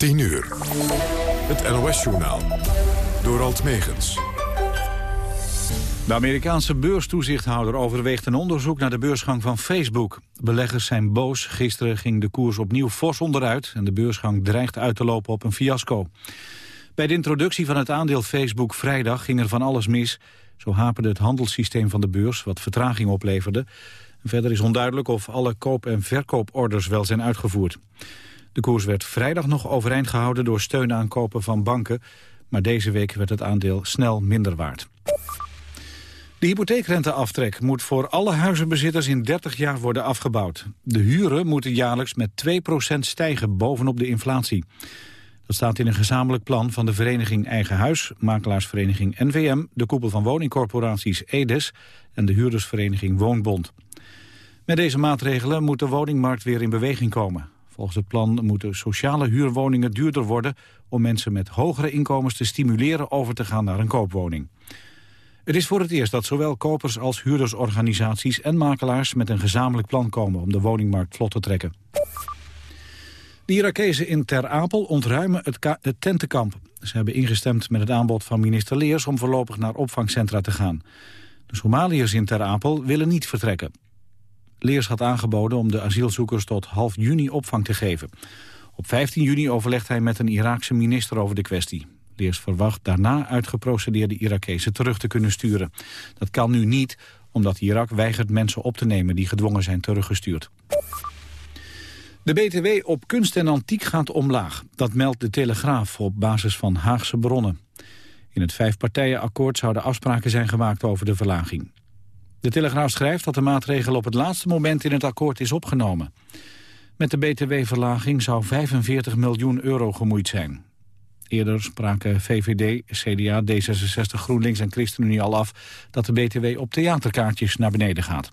10 uur. Het NOS-journaal. Door Alt Megens. De Amerikaanse beurstoezichthouder overweegt een onderzoek naar de beursgang van Facebook. Beleggers zijn boos. Gisteren ging de koers opnieuw fors onderuit... en de beursgang dreigt uit te lopen op een fiasco. Bij de introductie van het aandeel Facebook vrijdag ging er van alles mis. Zo haperde het handelssysteem van de beurs, wat vertraging opleverde. Verder is onduidelijk of alle koop- en verkooporders wel zijn uitgevoerd. De koers werd vrijdag nog overeind gehouden door steunaankopen van banken... maar deze week werd het aandeel snel minder waard. De hypotheekrenteaftrek moet voor alle huizenbezitters in 30 jaar worden afgebouwd. De huren moeten jaarlijks met 2% stijgen bovenop de inflatie. Dat staat in een gezamenlijk plan van de vereniging Eigen Huis, makelaarsvereniging NVM, de koepel van woningcorporaties EDES en de huurdersvereniging Woonbond. Met deze maatregelen moet de woningmarkt weer in beweging komen. Volgens het plan moeten sociale huurwoningen duurder worden... om mensen met hogere inkomens te stimuleren over te gaan naar een koopwoning. Het is voor het eerst dat zowel kopers als huurdersorganisaties en makelaars... met een gezamenlijk plan komen om de woningmarkt vlot te trekken. De Irakezen in Ter Apel ontruimen het, het tentenkamp. Ze hebben ingestemd met het aanbod van minister Leers... om voorlopig naar opvangcentra te gaan. De Somaliërs in Ter Apel willen niet vertrekken. Leers had aangeboden om de asielzoekers tot half juni opvang te geven. Op 15 juni overlegt hij met een Iraakse minister over de kwestie. Leers verwacht daarna uitgeprocedeerde Irakezen terug te kunnen sturen. Dat kan nu niet, omdat Irak weigert mensen op te nemen die gedwongen zijn teruggestuurd. De BTW op kunst en antiek gaat omlaag. Dat meldt de Telegraaf op basis van Haagse bronnen. In het vijfpartijenakkoord zouden afspraken zijn gemaakt over de verlaging. De Telegraaf schrijft dat de maatregel op het laatste moment in het akkoord is opgenomen. Met de btw-verlaging zou 45 miljoen euro gemoeid zijn. Eerder spraken VVD, CDA, D66, GroenLinks en ChristenUnie al af... dat de btw op theaterkaartjes naar beneden gaat.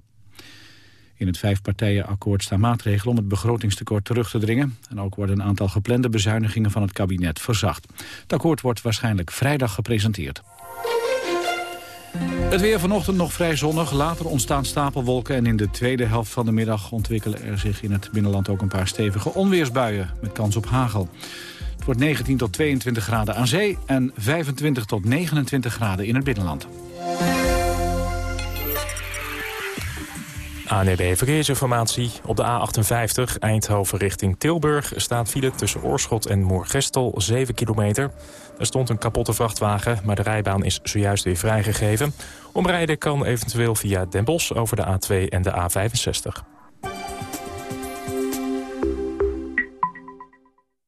In het vijfpartijenakkoord staan maatregelen om het begrotingstekort terug te dringen. En ook worden een aantal geplande bezuinigingen van het kabinet verzacht. Het akkoord wordt waarschijnlijk vrijdag gepresenteerd. Het weer vanochtend nog vrij zonnig. Later ontstaan stapelwolken en in de tweede helft van de middag ontwikkelen er zich in het binnenland ook een paar stevige onweersbuien met kans op hagel. Het wordt 19 tot 22 graden aan zee en 25 tot 29 graden in het binnenland. ANEB Verkeersinformatie. Op de A58 Eindhoven richting Tilburg staat file tussen Oorschot en Moergestel 7 kilometer. Er stond een kapotte vrachtwagen, maar de rijbaan is zojuist weer vrijgegeven. Omrijden kan eventueel via Den Bosch over de A2 en de A65.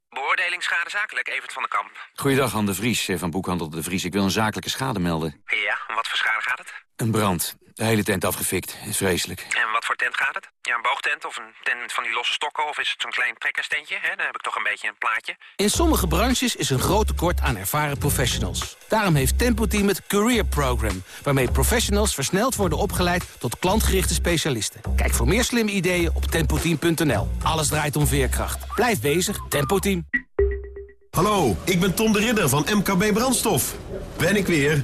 Beoordeling schade zakelijk, Evert van den Kamp. Goeiedag, Han de Vries van Boekhandel de Vries. Ik wil een zakelijke schade melden. Ja, wat voor schade gaat het? Een brand. De hele tent afgefikt. Is vreselijk. En wat voor tent gaat het? Ja, een boogtent of een tent van die losse stokken? Of is het zo'n klein trekkerstentje? Hè? Dan heb ik toch een beetje een plaatje. In sommige branches is een groot tekort aan ervaren professionals. Daarom heeft Tempo Team het Career Program... waarmee professionals versneld worden opgeleid tot klantgerichte specialisten. Kijk voor meer slimme ideeën op tempoteam.nl. Alles draait om veerkracht. Blijf bezig, Tempo Team. Hallo, ik ben Tom de Ridder van MKB Brandstof. Ben ik weer.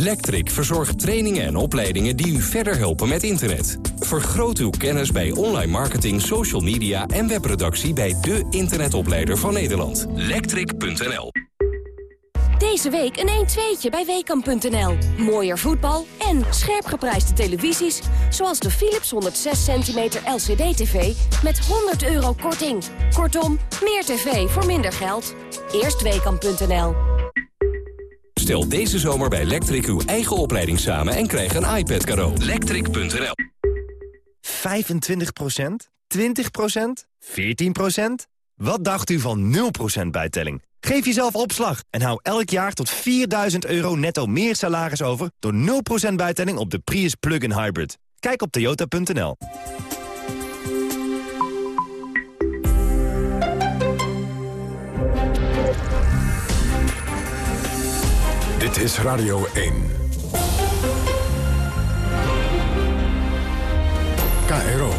Lectric verzorgt trainingen en opleidingen die u verder helpen met internet. Vergroot uw kennis bij online marketing, social media en webproductie bij de internetopleider van Nederland. Lectric.nl Deze week een 1-2'tje bij Weekamp.nl. Mooier voetbal en scherp geprijsde televisies... zoals de Philips 106 cm LCD-TV met 100 euro korting. Kortom, meer tv voor minder geld. Eerst Weekamp.nl. Stel deze zomer bij Lectric uw eigen opleiding samen en krijg een iPad cadeau. Lectric.nl 25% 20% 14% Wat dacht u van 0% bijtelling? Geef jezelf opslag en hou elk jaar tot 4000 euro netto meer salaris over... door 0% bijtelling op de Prius Plug-in Hybrid. Kijk op toyota.nl. Dit is Radio 1. KRO.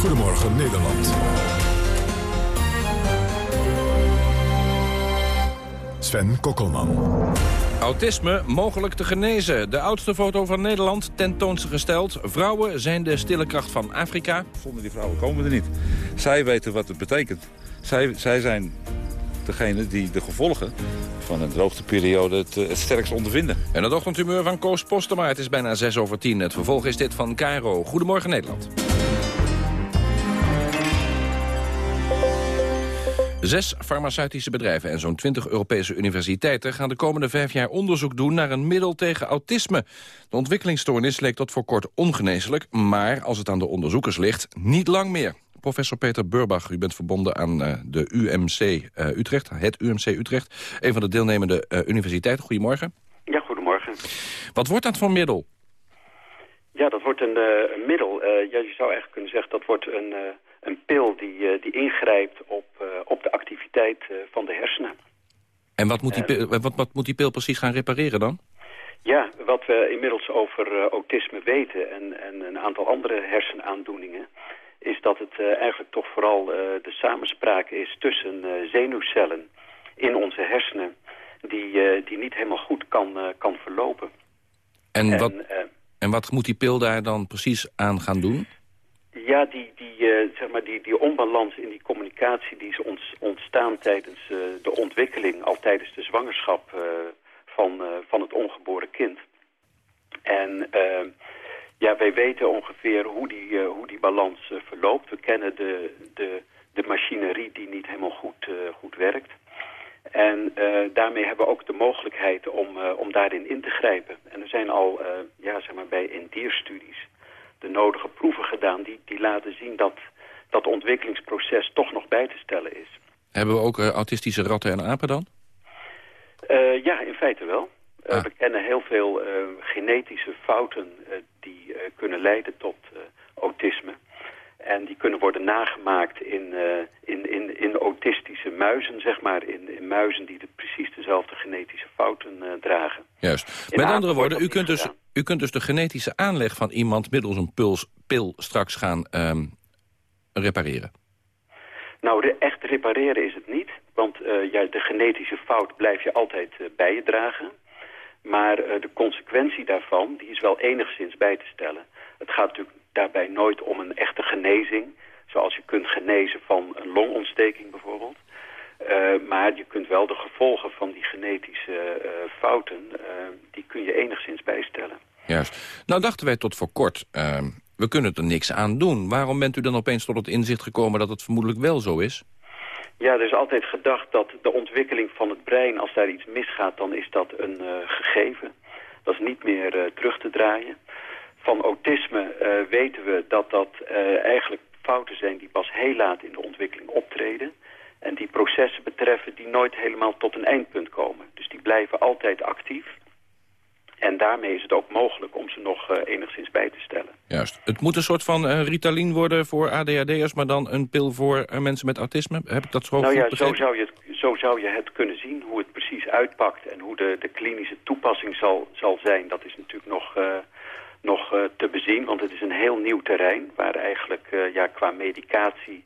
Goedemorgen Nederland. Sven Kokkelman. Autisme mogelijk te genezen. De oudste foto van Nederland tentoont gesteld. Vrouwen zijn de stille kracht van Afrika. Zonder die vrouwen komen we er niet. Zij weten wat het betekent. Zij, zij zijn degene die de gevolgen van een droogteperiode het, eh, het sterkst ondervinden. En het ochtendhumeur van Koos Postema. Het is bijna 6 over 10. Het vervolg is dit van Cairo. Goedemorgen Nederland. Zes farmaceutische bedrijven en zo'n 20 Europese universiteiten... gaan de komende vijf jaar onderzoek doen naar een middel tegen autisme. De ontwikkelingsstoornis leek tot voor kort ongeneeslijk... maar als het aan de onderzoekers ligt, niet lang meer. Professor Peter Burbach, u bent verbonden aan uh, de UMC uh, Utrecht, het UMC Utrecht... een van de deelnemende uh, universiteiten. Goedemorgen. Ja, goedemorgen. Wat wordt dat voor middel? Ja, dat wordt een, een middel. ja, je zou eigenlijk kunnen zeggen dat wordt een een pil die, die ingrijpt op, op de activiteit van de hersenen. En wat moet, die pil, wat, wat moet die pil precies gaan repareren dan? Ja, wat we inmiddels over autisme weten en, en een aantal andere hersenaandoeningen... is dat het eigenlijk toch vooral de samenspraak is tussen zenuwcellen in onze hersenen... die, die niet helemaal goed kan, kan verlopen. En, en, wat, en wat moet die pil daar dan precies aan gaan doen? Ja, die, die, zeg maar die, die onbalans in die communicatie die is ontstaan tijdens de ontwikkeling, al tijdens de zwangerschap van, van het ongeboren kind. En ja, wij weten ongeveer hoe die, hoe die balans verloopt. We kennen de, de, de machinerie die niet helemaal goed, goed werkt. En daarmee hebben we ook de mogelijkheid om, om daarin in te grijpen. En er zijn al ja, zeg maar bij in dierstudies de nodige proeven gedaan... die, die laten zien dat dat ontwikkelingsproces toch nog bij te stellen is. Hebben we ook autistische ratten en apen dan? Ja, in feite wel. Uh, ah. We kennen heel veel genetische fouten die kunnen leiden tot autisme. En die kunnen worden nagemaakt in, in, in, in autistische muizen, zeg maar. In, in muizen die de, precies dezelfde genetische fouten dragen. Juist. Met andere woorden, u kunt dus... Gedaan. U kunt dus de genetische aanleg van iemand middels een puls, pil straks gaan um, repareren. Nou, de echt repareren is het niet. Want uh, ja, de genetische fout blijf je altijd bij je dragen. Maar uh, de consequentie daarvan, die is wel enigszins bij te stellen. Het gaat natuurlijk daarbij nooit om een echte genezing. Zoals je kunt genezen van een longontsteking bijvoorbeeld. Uh, maar je kunt wel de gevolgen van die genetische uh, fouten, die kun je enigszins bijstellen. Juist. Nou dachten wij tot voor kort, ehm, we kunnen er niks aan doen. Waarom bent u dan opeens tot het inzicht gekomen dat het vermoedelijk wel zo is? Ja, er is altijd gedacht dat de ontwikkeling van het brein, als daar iets misgaat, dan is dat een gegeven. Dat is niet meer terug te draaien. Van autisme weten we dat dat eigenlijk fouten zijn die pas heel laat in de ontwikkeling optreden. En die processen betreffen die nooit helemaal tot een eindpunt komen. Dus die blijven altijd actief. En daarmee is het ook mogelijk om ze nog uh, enigszins bij te stellen. Juist. Het moet een soort van uh, Ritalin worden voor ADHD'ers... maar dan een pil voor uh, mensen met autisme? Heb ik dat zo nou ja, zo zou, je het, zo zou je het kunnen zien, hoe het precies uitpakt... en hoe de, de klinische toepassing zal, zal zijn. Dat is natuurlijk nog, nog te bezien, want het is een heel nieuw terrein... waar eigenlijk ja, qua medicatie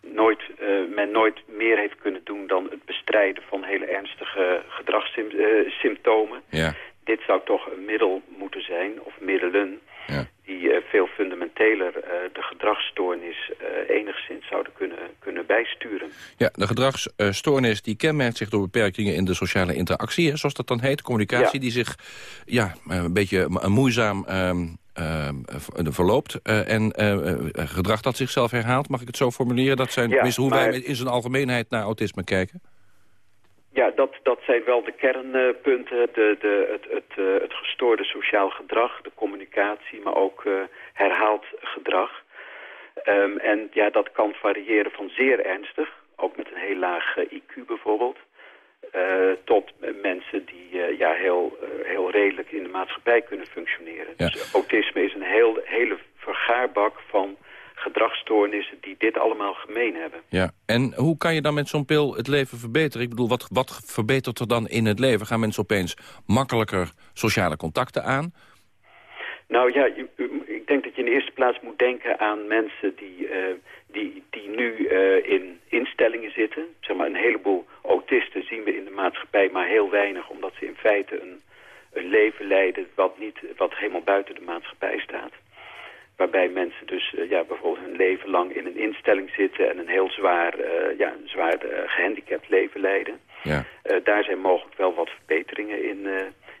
nooit, uh, men nooit meer heeft kunnen doen dan het bestrijden van hele ernstige gedragssymptomen. Ja. Dit zou toch een middel moeten zijn, of middelen, ja. die uh, veel fundamenteler uh, de gedragsstoornis enigszins zouden kunnen, kunnen bijsturen. Ja, de gedragsstoornis die kenmerkt zich door beperkingen in de sociale interactie, hè, zoals dat dan heet. Communicatie ja. die zich ja, een beetje moeizaam ehm, uh, verloopt. En gedrag dat zichzelf herhaalt, mag ik het zo formuleren? Dat zijn ja, hoe maar... wij in zijn algemeenheid naar autisme kijken? Ja, dat, dat zijn wel de kernpunten. De, de, het, het, het gestoorde sociaal gedrag, de communicatie, maar ook herhaald gedrag. Ehm, en ja, dat kan variëren van zeer ernstig, ook met een heel laag eh, IQ bijvoorbeeld, eh, tot mensen die eh, ja, heel, eh, heel redelijk in de maatschappij kunnen functioneren. Dus autisme is een heel, hele vergaarbak van gedragsstoornissen die dit allemaal gemeen hebben. Ja, en hoe kan je dan met zo'n pil het leven verbeteren? Ik bedoel, wat, wat verbetert er dan in het leven? Gaan mensen opeens makkelijker sociale contacten aan? Nou ja, ik denk dat je in de eerste plaats moet denken aan mensen die, eh, die, die nu eh, in instellingen zitten. Zeg maar, een heleboel autisten zien we in de maatschappij, maar heel weinig, omdat ze in feite een, een leven leiden wat, niet, wat helemaal buiten de maatschappij staat. Waarbij mensen dus eh, ja, bijvoorbeeld hun leven lang in een instelling zitten en een heel zwaar, eh, ja, een zwaar eh, gehandicapt leven leiden. Ja. Daar zijn mogelijk wel wat verbeteringen in,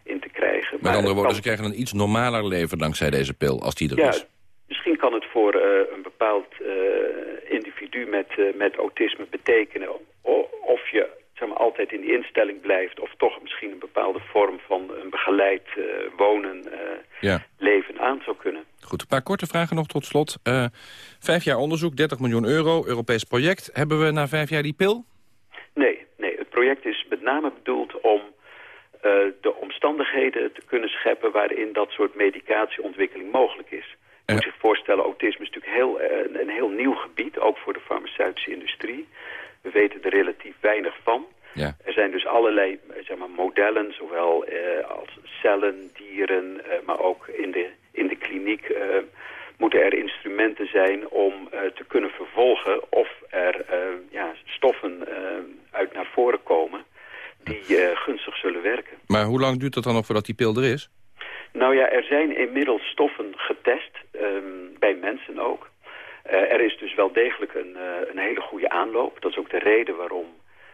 in te krijgen. Met andere het woorden, kan- ze krijgen een iets normaler leven dankzij deze pil, als die er ja, is. misschien kan het voor een bepaald individu met, met autisme betekenen... of je zeg maar, altijd in die instelling blijft... of toch misschien een bepaalde vorm van een begeleid eh, wonen, eh, Ja. leven aan zou kunnen. Goed, een paar korte vragen nog tot slot. Eh, vijf jaar onderzoek, 30 miljoen euro, Europees project. Hebben we na vijf jaar die pil? Nee, nee, het project is met name bedoeld om eh, de omstandigheden te kunnen scheppen... waarin dat soort medicatieontwikkeling mogelijk is. Je moet zich voorstellen, autisme is natuurlijk heel, eh, een heel nieuw gebied, ook voor de farmaceutische industrie. We weten er relatief weinig van. Ja. Er zijn dus allerlei eh, zeg maar, modellen, zowel eh, als cellen, dieren, eh, maar ook in de, in de kliniek eh, moeten er instrumenten zijn om te kunnen vervolgen of er ja, stoffen uit naar voren komen die gunstig zullen werken. Maar hoe lang duurt het dan nog voordat die pil er is? Nou ja, er zijn inmiddels stoffen getest, ehm, bij mensen ook. Eh, er is dus wel degelijk een, eh, een hele goede aanloop. Dat is ook de reden waarom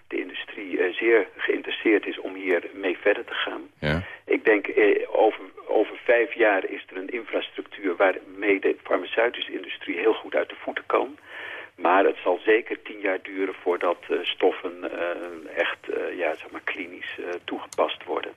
de industrie eh, zeer geïnteresseerd is om hier mee verder te gaan. Ja. Ik denk over, over vijf jaar is er een infrastructuur waarmee de farmaceutische industrie heel goed uit de voeten kan. Maar het zal zeker tien jaar duren voordat stoffen echt ja, zeg maar klinisch toegepast worden.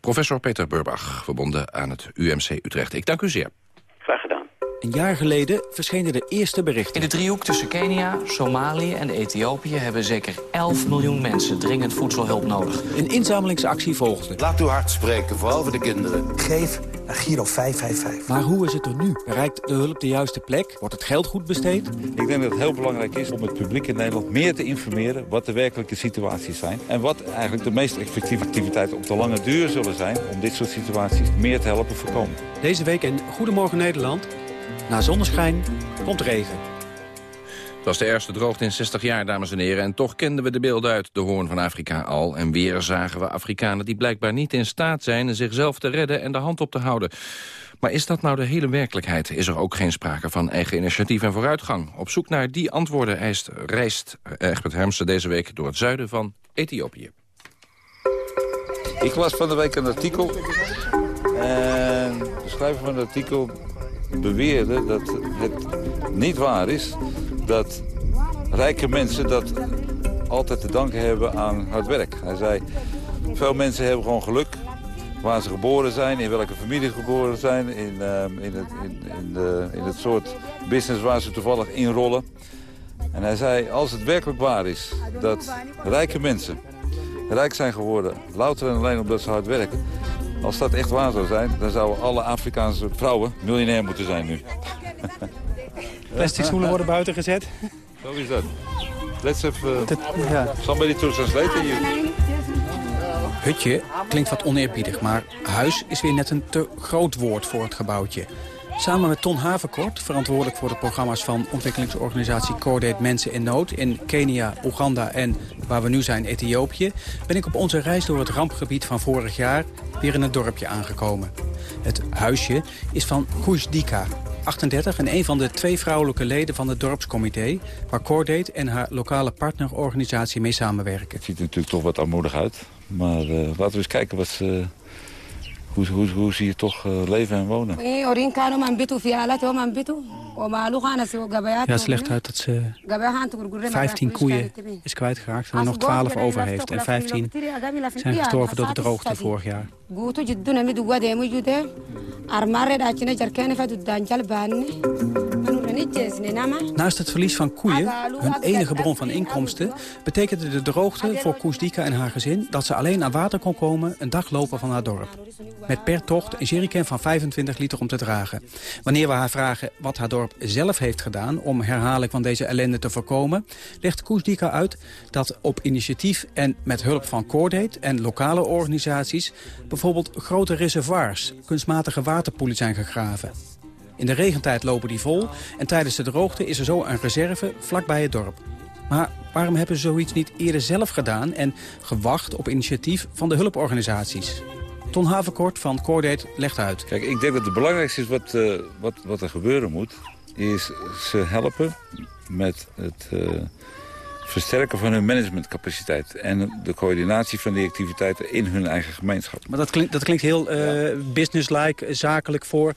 Professor Peter Burbach, verbonden aan het UMC Utrecht. Ik dank u zeer. Graag gedaan. Een jaar geleden verschenen de eerste berichten. In de driehoek tussen Kenia, Somalië en Ethiopië... hebben zeker 11 miljoen mensen dringend voedselhulp nodig. Een inzamelingsactie volgde. Laat uw hart spreken, vooral voor de kinderen. Geef naar Giro 555. Maar hoe is het er nu? Bereikt de hulp de juiste plek? Wordt het geld goed besteed? Ik denk dat het heel belangrijk is om het publiek in Nederland meer te informeren... wat de werkelijke situaties zijn. En wat eigenlijk de meest effectieve activiteiten op de lange duur zullen zijn... om dit soort situaties meer te helpen voorkomen. Deze week in Goedemorgen Nederland. Na zonneschijn komt regen. Het was de ergste droogte in 60 jaar, dames en heren. En toch kenden we de beelden uit de Hoorn van Afrika al. En weer zagen we Afrikanen die blijkbaar niet in staat zijn... zichzelf te redden en de hand op te houden. Maar is dat nou de hele werkelijkheid? Is er ook geen sprake van eigen initiatief en vooruitgang? Op zoek naar die antwoorden eist, reist Egbert Hermsen deze week... door het zuiden van Ethiopië. Ik las van de week een artikel. En de schrijver van het artikel beweerde dat het niet waar is... dat rijke mensen dat altijd te danken hebben aan hard werk. Hij zei, veel mensen hebben gewoon geluk waar ze geboren zijn, in welke familie geboren zijn... in, ehm, in, het, in, in, de, in het soort business waar ze toevallig inrollen. En hij zei, als het werkelijk waar is dat rijke mensen rijk zijn geworden... louter en alleen omdat ze hard werken... als dat echt waar zou zijn, dan zouden alle Afrikaanse vrouwen miljonair moeten zijn nu. Plastic stoelen worden buiten gezet. Zo is dat. Let's have uh, ja. somebody to translate you. Hutje klinkt wat oneerbiedig, maar huis is weer net een te groot woord voor het gebouwtje. Samen met Ton Haverkort, verantwoordelijk voor de programma's van ontwikkelingsorganisatie Coordate Mensen in Nood in Kenia, Oeganda en, waar we nu zijn, Ethiopië, ben ik op onze reis door het rampgebied van vorig jaar weer in het dorpje aangekomen. Het huisje is van Dika, 38 en een van de twee vrouwelijke leden van het dorpscomité... waar Coordate en haar lokale partnerorganisatie mee samenwerken. Het ziet er natuurlijk toch wat armoedig uit. Maar uh, laten we eens kijken wat ze, hoe, hoe, hoe zie je toch uh, leven en wonen. Ja, ze legt uit dat ze 15 koeien is kwijtgeraakt en er nog 12 over heeft. En 15 zijn gestorven door de droogte vorig jaar. Danjal banne manurani jesne nama Naast het verlies van koeien, hun enige bron van inkomsten... betekende de droogte voor Koesdika en haar gezin... dat ze alleen aan water kon komen een dag lopen van haar dorp. Met per tocht een jerrycan van 25 liter om te dragen. Wanneer we haar vragen wat haar dorp zelf heeft gedaan... om herhaling van deze ellende te voorkomen... legt Koesdika uit dat op initiatief en met hulp van Coordate... en lokale organisaties bijvoorbeeld grote reservoirs... kunstmatige waterpoelen zijn gegraven. In de regentijd lopen die vol en tijdens de droogte is er zo een reserve vlakbij het dorp. Maar waarom hebben ze zoiets niet eerder zelf gedaan en gewacht op initiatief van de hulporganisaties? Ton Havenkort van Coordate legt uit. Kijk, ik denk dat het belangrijkste is wat, uh, wat, wat er gebeuren moet... is ze helpen met het uh, versterken van hun managementcapaciteit... en de coördinatie van die activiteiten in hun eigen gemeenschap. Maar dat klinkt, dat klinkt heel uh, businesslike, zakelijk voor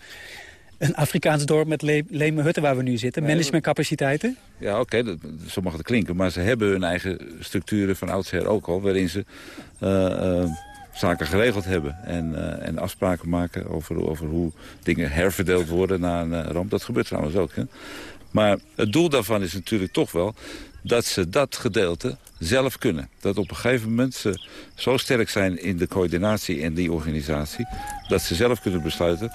een Afrikaans dorp met le leme hutten waar we nu zitten. Managementcapaciteiten? Ja, oké, okay, zo mag het klinken. Maar ze hebben hun eigen structuren van oudsher ook al... waarin ze uh, uh, zaken geregeld hebben. En, uh, en afspraken maken over, over hoe dingen herverdeeld worden na een ramp. Dat gebeurt trouwens ook. Hè? Maar het doel daarvan is natuurlijk toch wel dat ze dat gedeelte zelf kunnen. Dat op een gegeven moment ze zo sterk zijn in de coördinatie en die organisatie... dat ze zelf kunnen besluiten,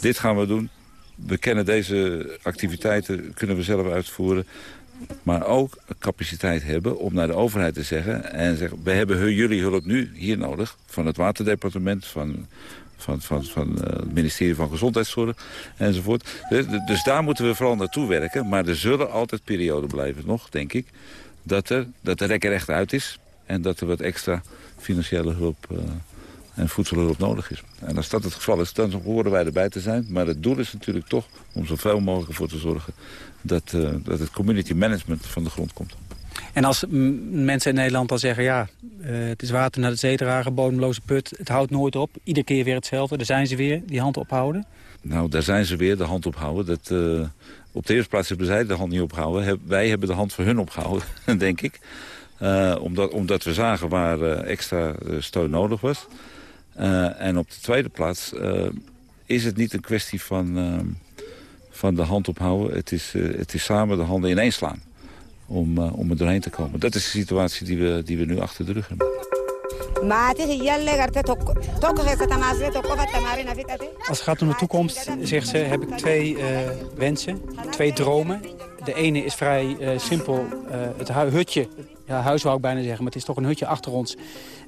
dit gaan we doen, we kennen deze activiteiten, kunnen we zelf uitvoeren. Maar ook capaciteit hebben om naar de overheid te zeggen... en zeggen, we hebben jullie hulp nu hier nodig. Van het waterdepartement, van, van, van, van uh, het ministerie van Gezondheidszorg enzovoort. Dus, dus daar moeten we vooral naartoe werken. Maar er zullen altijd perioden blijven nog, denk ik... dat, er, dat de rekker echt uit is en dat er wat extra financiële hulp... Uh, en voedselhulp nodig is. En als dat het geval is, dan horen wij erbij te zijn. Maar het doel is natuurlijk toch om zoveel mogelijk ervoor te zorgen... dat, uh, dat het community management van de grond komt. En als mensen in Nederland dan zeggen... ja, uh, het is water naar de zee dragen, bodemloze put, het houdt nooit op. Iedere keer weer hetzelfde. Daar zijn ze weer, die hand ophouden. Nou, daar zijn ze weer, de hand ophouden. Dat, uh, op de eerste plaats hebben zij de hand niet opgehouden. Wij hebben de hand voor hun opgehouden, denk ik. Uh, omdat, omdat we zagen waar extra steun nodig was. En op de tweede plaats is het niet een kwestie van, van de hand ophouden. Het is, het is samen de handen ineens slaan om, om er doorheen te komen. Dat is de situatie die we, die we nu achter de rug hebben. Als het gaat om de toekomst, zegt ze, heb ik twee wensen, twee dromen. De ene is vrij simpel, het hutje ja, huis wou ik bijna zeggen, maar het is toch een hutje achter ons.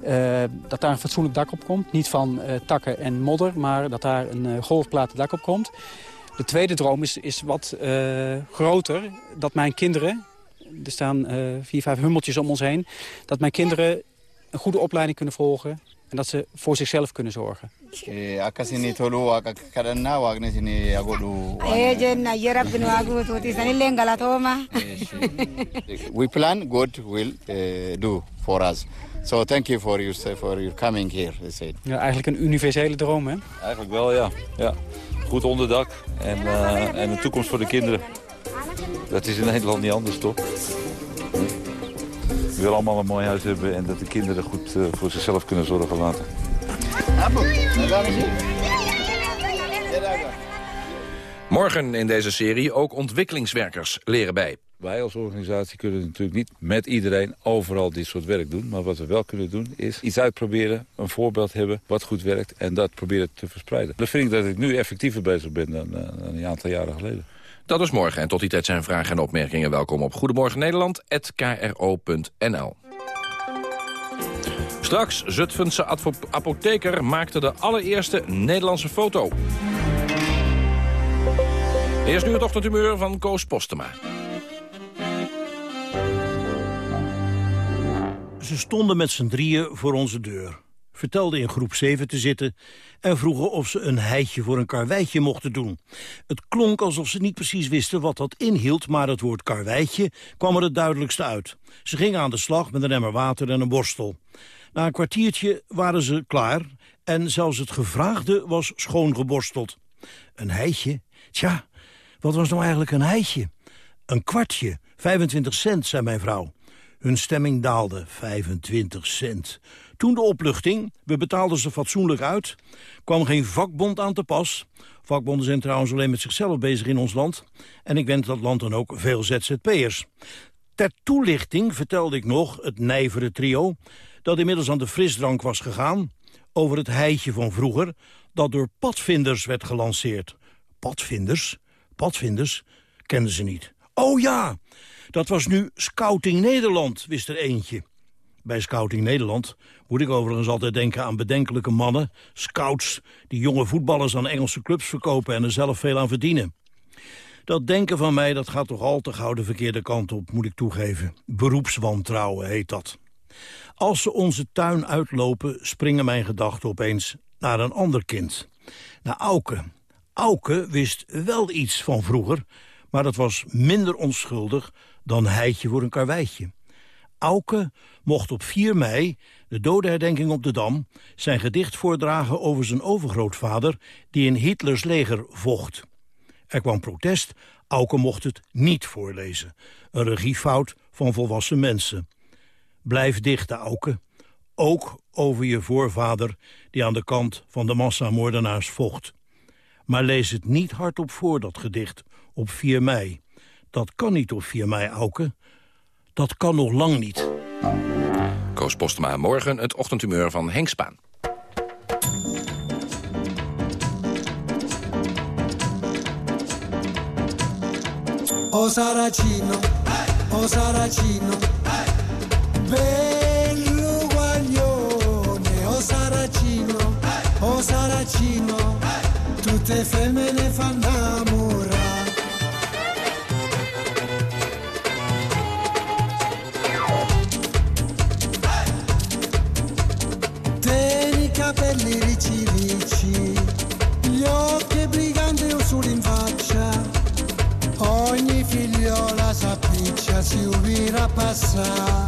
Uh, dat daar een fatsoenlijk dak op komt. Niet van uh, takken en modder, maar dat daar een uh, golfplaten dak op komt. De tweede droom is, is wat groter. Dat mijn kinderen, er staan vier, vijf hummeltjes om ons heen... dat mijn kinderen een goede opleiding kunnen volgen... en dat ze voor zichzelf kunnen zorgen. isanillee galatooma. We plan God will uh, do for us. So thank you for your, for your coming here. Said. Ja, eigenlijk een universele droom, hè? Eigenlijk wel, ja. ja. Goed onderdak en, uh, en een toekomst voor de kinderen. Dat is in Nederland niet anders, toch? We willen allemaal een mooi huis hebben en dat de kinderen goed uh, voor zichzelf kunnen zorgen later. Morgen in deze serie ook ontwikkelingswerkers leren bij. Wij als organisatie kunnen natuurlijk niet met iedereen overal dit soort werk doen. Maar wat we wel kunnen doen is iets uitproberen, een voorbeeld hebben wat goed werkt en dat proberen te verspreiden. Dan vind ik dat ik nu effectiever bezig ben dan, dan een aantal jaren geleden. Dat is morgen en tot die tijd zijn vragen en opmerkingen welkom op Goedemorgen Nederland@kro.nl. Straks, Zutphense apotheker maakte de allereerste Nederlandse foto. Eerst nu het ochtendhumeur van Koos Postema. Ze stonden met z'n drieën voor onze deur. Vertelden in groep 7 te zitten en vroegen of ze een heitje voor een karweitje mochten doen. Het klonk alsof ze niet precies wisten wat dat inhield, maar het woord karweitje kwam er het duidelijkste uit. Ze gingen aan de slag met een emmer water en een borstel. Na een kwartiertje waren ze klaar en zelfs het gevraagde was schoongeborsteld. Een heitje? Tja, wat was nou eigenlijk een heitje? Een kwartje, 25 cent, zei mijn vrouw. Hun stemming daalde, 25 cent. Toen de opluchting, we betaalden ze fatsoenlijk uit... kwam geen vakbond aan te pas. Vakbonden zijn trouwens alleen met zichzelf bezig in ons land. En ik wens dat land dan ook veel ZZP'ers. Ter toelichting vertelde ik nog, het nijvere trio... dat inmiddels aan de frisdrank was gegaan... over het heitje van vroeger... dat door padvinders werd gelanceerd. Padvinders? Padvinders? Kenden ze niet. Oh ja, dat was nu Scouting Nederland, wist er eentje. Bij Scouting Nederland moet ik overigens altijd denken aan bedenkelijke mannen, scouts, die jonge voetballers aan Engelse clubs verkopen en er zelf veel aan verdienen. Dat denken van mij dat gaat toch al te gauw de verkeerde kant op, moet ik toegeven. Beroepswantrouwen heet dat. Als ze onze tuin uitlopen, springen mijn gedachten opeens naar een ander kind. Naar Auke. Auke wist wel iets van vroeger, maar dat was minder onschuldig dan heitje voor een karweitje. Auke mocht op 4 mei, de dodenherdenking op de Dam... zijn gedicht voordragen over zijn overgrootvader... die in Hitlers leger vocht. Er kwam protest, Auke mocht het niet voorlezen. Een regiefout van volwassen mensen. Blijf dicht, Auke. Ook over je voorvader die aan de kant van de massamoordenaars vocht. Maar lees het niet hardop voor, dat gedicht, op 4 mei. Dat kan niet op 4 mei, Auke. Dat kan nog lang niet. Koos Postema, morgen het ochtendhumeur van Henk Spaan. O Saracino, o Saracino, bello guaglione, o Saracino, o Saracino, tutte femmine fanno capelli ricci ricci, gli occhi briganti o solo in faccia, ogni figliola s'appiccia, si ubira passa.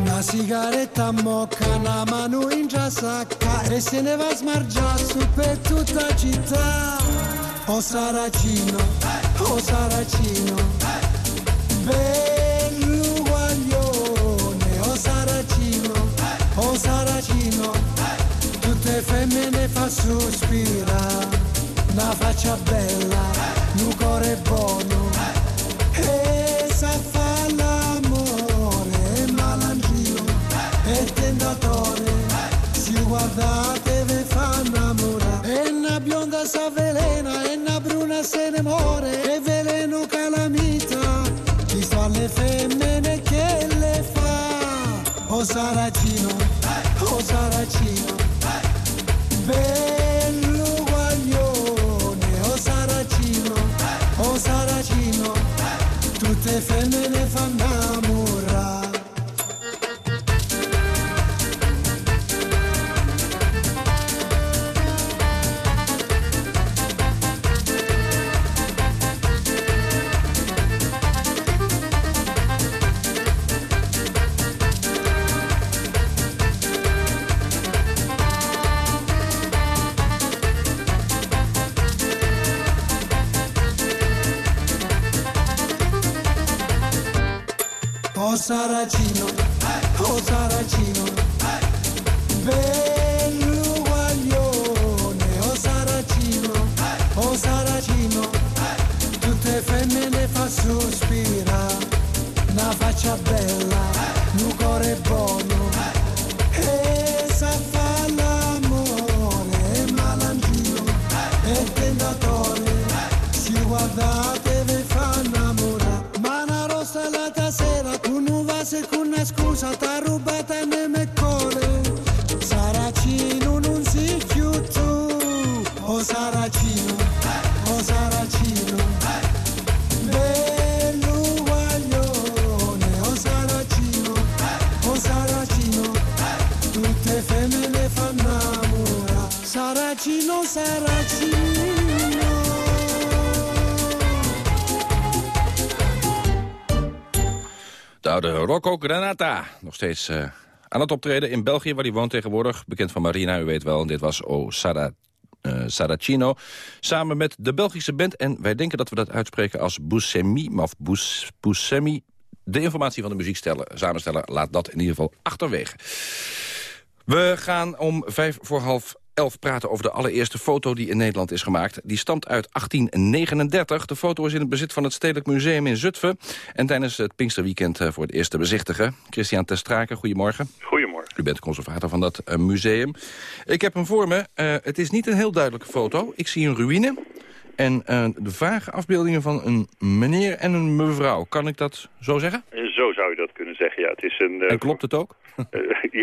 Una sigaretta mocca, una mano in già sacca e se ne va a smargiare su per tutta città. O Saracino, o Saracino, bello tutte femmine fa sospira, una faccia bella, un cuore buono, e sa fa l'amore, malangino e tentatore, si guardate ve fa innamorare, e una bionda s'avvelena, e una bruna se ne muore, e veleno calamita, chi sto alle femmine che le fa, o Saracino, o Saracino, bello guaglione, o Saracino, o Saracino, tutte femmine fanno De oude Rocco Granata. Nog steeds eh, aan het optreden in België, waar hij woont tegenwoordig. Bekend van Marina, u weet wel. En dit was O eh, Saracino. Samen met de Belgische band. En wij denken dat we dat uitspreken als Buscemi, of Bus, Buscemi de informatie van de muzieksteller, samensteller laat dat in ieder geval achterwege. We gaan om vijf voor half elf praten over de allereerste foto die in Nederland is gemaakt. Die stamt uit 1839. De foto is in het bezit van het Stedelijk Museum in Zutphen. En tijdens het Pinksterweekend eh, voor het eerst te bezichtigen. Christian Testrake, goedemorgen. Goedemorgen. U bent conservator van dat uh, museum. Ik heb hem voor me. Uh, het is niet een heel duidelijke foto. Ik zie een ruïne. En de vage afbeeldingen van een meneer en een mevrouw. Kan ik dat zo zeggen? Zo zou je dat kunnen zeggen, ja. Het is een, en klopt het ook?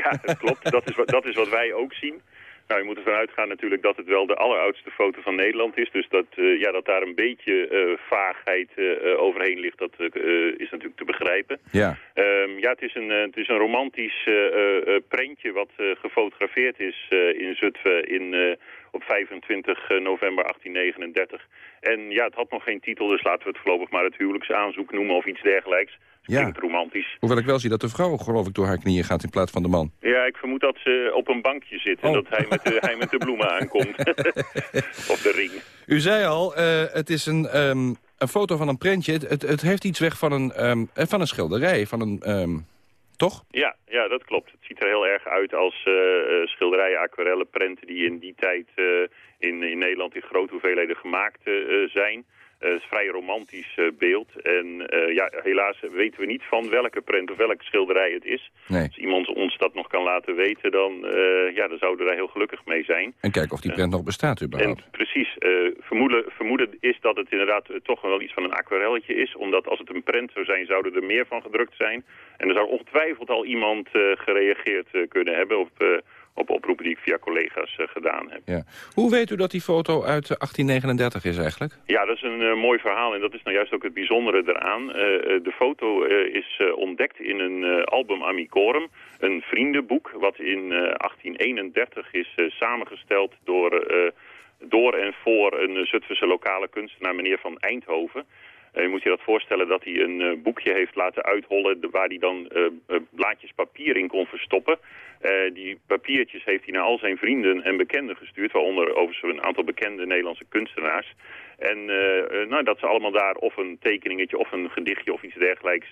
ja, het klopt. Dat is, wat, dat is wat wij ook zien. Nou, je moet ervan uitgaan natuurlijk dat het wel de alleroudste foto van Nederland is. Dus dat, uh, ja, dat daar een beetje uh, vaagheid uh, overheen ligt, dat is natuurlijk te begrijpen. Ja, um, ja het, is een, het is een romantisch prentje wat gefotografeerd is in Zutphen in, op 25 november 1839. En ja, het had nog geen titel, dus laten we het voorlopig maar het huwelijksaanzoek noemen of iets dergelijks. Ja. Klinkt romantisch. Hoewel ik wel zie dat de vrouw, geloof ik, door haar knieën gaat in plaats van de man. Ja, ik vermoed dat ze op een bankje zit en Oh. dat hij met, de, hij met de bloemen aankomt. of de ring. U zei al, uh, het is een, um, een foto van een prentje. Het, het, het heeft iets weg van een, um, van een schilderij, van een... Um, toch? Ja, ja, dat klopt. Het ziet er heel erg uit als uh, uh, schilderijen, aquarellen, prenten die in die tijd uh, in, in Nederland in grote hoeveelheden gemaakt zijn. Het is een vrij romantisch uh, beeld. En uh, ja, helaas weten we niet van welke prent of welke schilderij het is. Nee. Als iemand ons dat nog kan laten weten, dan, ja, dan zouden we daar heel gelukkig mee zijn. En kijken of die prent nog bestaat überhaupt. En precies. vermoeden, vermoeden is dat het inderdaad toch wel iets van een aquarelletje is. Omdat als het een prent zou zijn, zouden er meer van gedrukt zijn. En er zou ongetwijfeld al iemand gereageerd kunnen hebben op op oproepen die ik via collega's uh, gedaan heb. Ja. Hoe weet u dat die foto uit 1839 is eigenlijk? Ja, dat is een uh, mooi verhaal en dat is nou juist ook het bijzondere eraan. Uh, de foto is ontdekt in een album Amicorum, een vriendenboek... wat in 1831 is samengesteld door, door en voor een Zutphense lokale kunstenaar, meneer Van Eindhoven... Je moet je dat voorstellen dat hij een uh, boekje heeft laten uithollen... waar hij dan uh, blaadjes papier in kon verstoppen. die papiertjes heeft hij naar al zijn vrienden en bekenden gestuurd... waaronder overigens een aantal bekende Nederlandse kunstenaars. En nou, dat ze allemaal daar of een tekeningetje of een gedichtje of iets dergelijks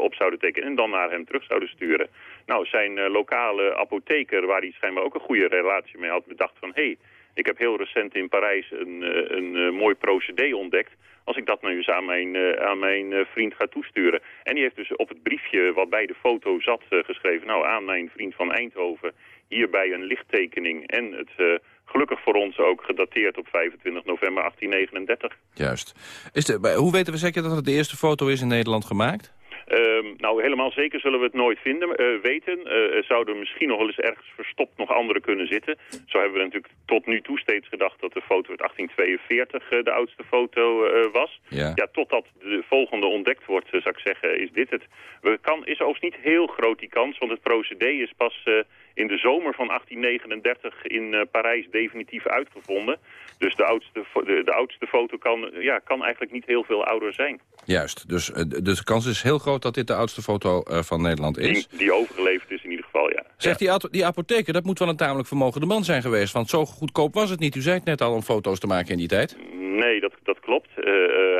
op zouden tekenen... en dan naar hem terug zouden sturen. Nou, zijn lokale apotheker, waar hij schijnbaar ook een goede relatie mee had... bedacht van, hé, hey, ik heb heel recent in Parijs een, een, een mooi procedé ontdekt als ik dat nu eens aan mijn, uh, aan mijn vriend ga toesturen. En die heeft dus op het briefje wat bij de foto zat geschreven... nou, aan mijn vriend van Eindhoven, hierbij een lichttekening... en het gelukkig voor ons ook gedateerd op 25 november 1839. Juist. Is de, hoe weten we zeker dat het de eerste foto is in Nederland gemaakt? Um, nou, helemaal zeker zullen we het nooit vinden, uh, weten. Uh, er zouden misschien nog wel eens ergens verstopt nog andere kunnen zitten. Zo hebben we natuurlijk tot nu toe steeds gedacht dat de foto uit 1842 uh, de oudste foto eh, was. Ja. ja, totdat de volgende ontdekt wordt, zou ik zeggen, is dit het. We kan, is overigens niet heel groot die kans, want het procedé is pas eh, in de zomer van 1839 in uh, Parijs definitief uitgevonden. Dus de oudste, de, de oudste foto kan, ja, kan eigenlijk niet heel veel ouder zijn. Juist, dus, dus de kans is heel groot dat dit de oudste foto van Nederland is. Die, die, overgeleefd is in ieder geval, ja. Zegt ja. die, die apotheker, dat moet wel een tamelijk vermogende man zijn geweest. Want zo goedkoop was het niet. U zei het net al om foto's te maken in die tijd. Nee, dat, dat klopt. Uh,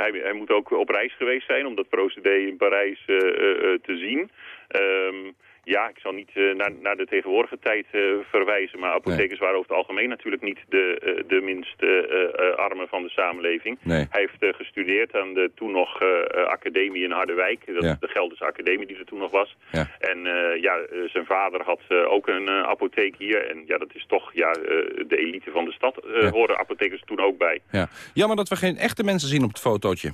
hij, hij, moet ook op reis geweest zijn om dat procedé in Parijs te zien. Um, ja, ik zal niet uh, naar, naar de tegenwoordige tijd uh, verwijzen, maar apothekers nee. waren over het algemeen natuurlijk niet de, uh, de minst armen van de samenleving. Nee. Hij heeft gestudeerd aan de toen nog academie in Harderwijk, dat ja. de Gelderse academie die er toen nog was. Ja. En ja, zijn vader had ook een apotheek hier en ja, dat is toch ja, de elite van de stad, ja. horen apothekers toen ook bij. Ja. Jammer dat we geen echte mensen zien op het fotootje.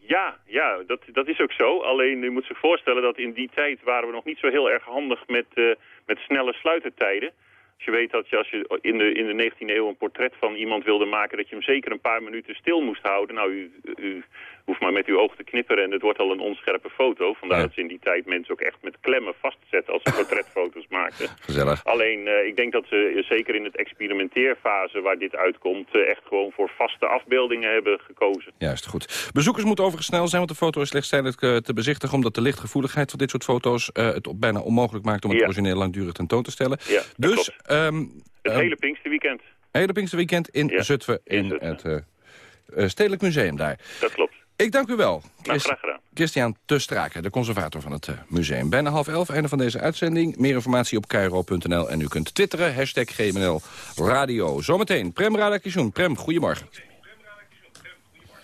ja, ja dat, dat is ook zo. Alleen u moet zich voorstellen dat in die tijd waren we nog niet zo heel erg handig met, uh, met snelle sluitertijden. Als je weet dat je als je in de, in de 19e eeuw een portret van iemand wilde maken... dat je hem zeker een paar minuten stil moest houden. Nou, u, u hoeft maar met uw oog te knipperen en het wordt al een onscherpe foto. Vandaar Ja. dat ze in die tijd mensen ook echt met klemmen vastzetten als ze portretfoto's maakten. Gezellig. Alleen, uh, ik denk dat ze zeker in het experimenteerfase waar dit uitkomt... Uh, echt gewoon voor vaste afbeeldingen hebben gekozen. Juist, goed. Bezoekers moeten overigens snel zijn, want de foto is slechts tijdelijk uh, te bezichtigen... omdat de lichtgevoeligheid van dit soort foto's het bijna onmogelijk maakt... om het Ja. origineel langdurig tentoon te stellen. Ja, dus ehm Het ehm, hele Pinksterweekend, hele Pinksterweekend in Ja, Zutphen in, in Zutphen. het Stedelijk Museum daar. dat klopt. Ik dank u wel. Nou, graag gedaan. Christian Te Straken, de conservator van het uh, museum. Bijna half elf, einde van deze uitzending. Meer informatie op cairo.nl en u kunt twitteren. Hashtag GMNL Radio. Zometeen, Prem Radakishun. Prem, goedemorgen.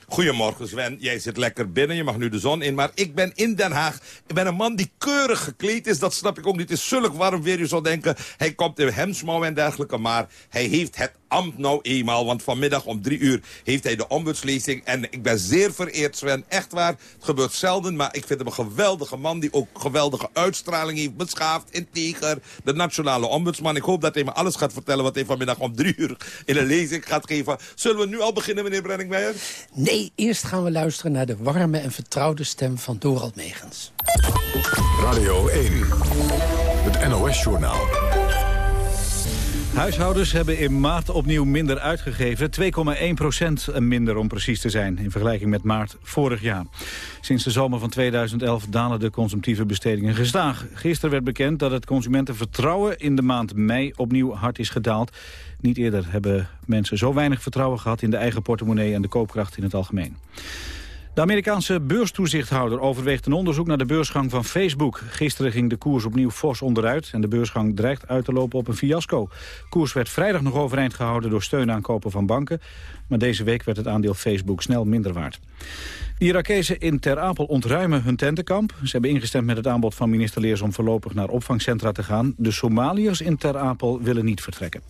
Goedemorgen Sven, jij zit lekker binnen, je mag nu de zon in. Maar ik ben in Den Haag. Ik ben een man die keurig gekleed is, dat snap ik ook niet. Het is zulk warm weer, je zou denken, hij komt in hemsmouw en dergelijke. Maar hij heeft het ambt nou eenmaal. Want vanmiddag om drie uur heeft hij de ombudslezing. En ik ben zeer vereerd, Sven. Echt waar. Het gebeurt zelden, maar ik vind hem een geweldige man... die ook geweldige uitstraling heeft. Beschaafd, integer. De nationale ombudsman. Ik hoop dat hij me alles gaat vertellen... wat hij vanmiddag om drie uur in een lezing gaat geven. Zullen we nu al beginnen, meneer Brenningmeijer? Nee, eerst gaan we luisteren naar de warme en vertrouwde stem van Dorald Megens. Radio 1, het NOS-journaal. Huishoudens hebben in maart opnieuw minder uitgegeven. 2,1 procent minder om precies te zijn, in vergelijking met maart vorig jaar. Sinds de zomer van 2011 dalen de consumptieve bestedingen gestaag. Gisteren werd bekend dat het consumentenvertrouwen in de maand mei opnieuw hard is gedaald. Niet eerder hebben mensen zo weinig vertrouwen gehad in de eigen portemonnee en de koopkracht in het algemeen. De Amerikaanse beurstoezichthouder overweegt een onderzoek naar de beursgang van Facebook. Gisteren ging de koers opnieuw fors onderuit en de beursgang dreigt uit te lopen op een fiasco. De koers werd vrijdag nog overeind gehouden door steunaankopen van banken, maar deze week werd het aandeel Facebook snel minder waard. De Irakezen in Ter Apel ontruimen hun tentenkamp. Ze hebben ingestemd met het aanbod van minister Leers om voorlopig naar opvangcentra te gaan. De Somaliërs in Ter Apel willen niet vertrekken.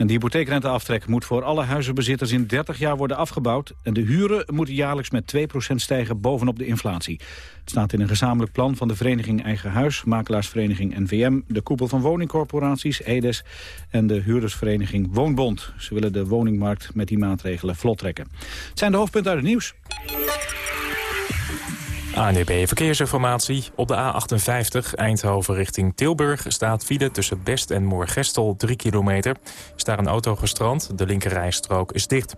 En de hypotheekrenteaftrek moet voor alle huizenbezitters in 30 jaar worden afgebouwd. En de huren moeten jaarlijks met 2% stijgen bovenop de inflatie. Het staat in een gezamenlijk plan van de vereniging Eigen Huis, makelaarsvereniging NVM, de koepel van woningcorporaties, EDES en de huurdersvereniging Woonbond. Ze willen de woningmarkt met die maatregelen vlot trekken. Het zijn de hoofdpunten uit het nieuws. ANDB Verkeersinformatie. Op de A58 Eindhoven richting Tilburg staat file tussen Best en Moorgestel 3 kilometer. Is daar een auto gestrand, de linkerrijstrook is dicht.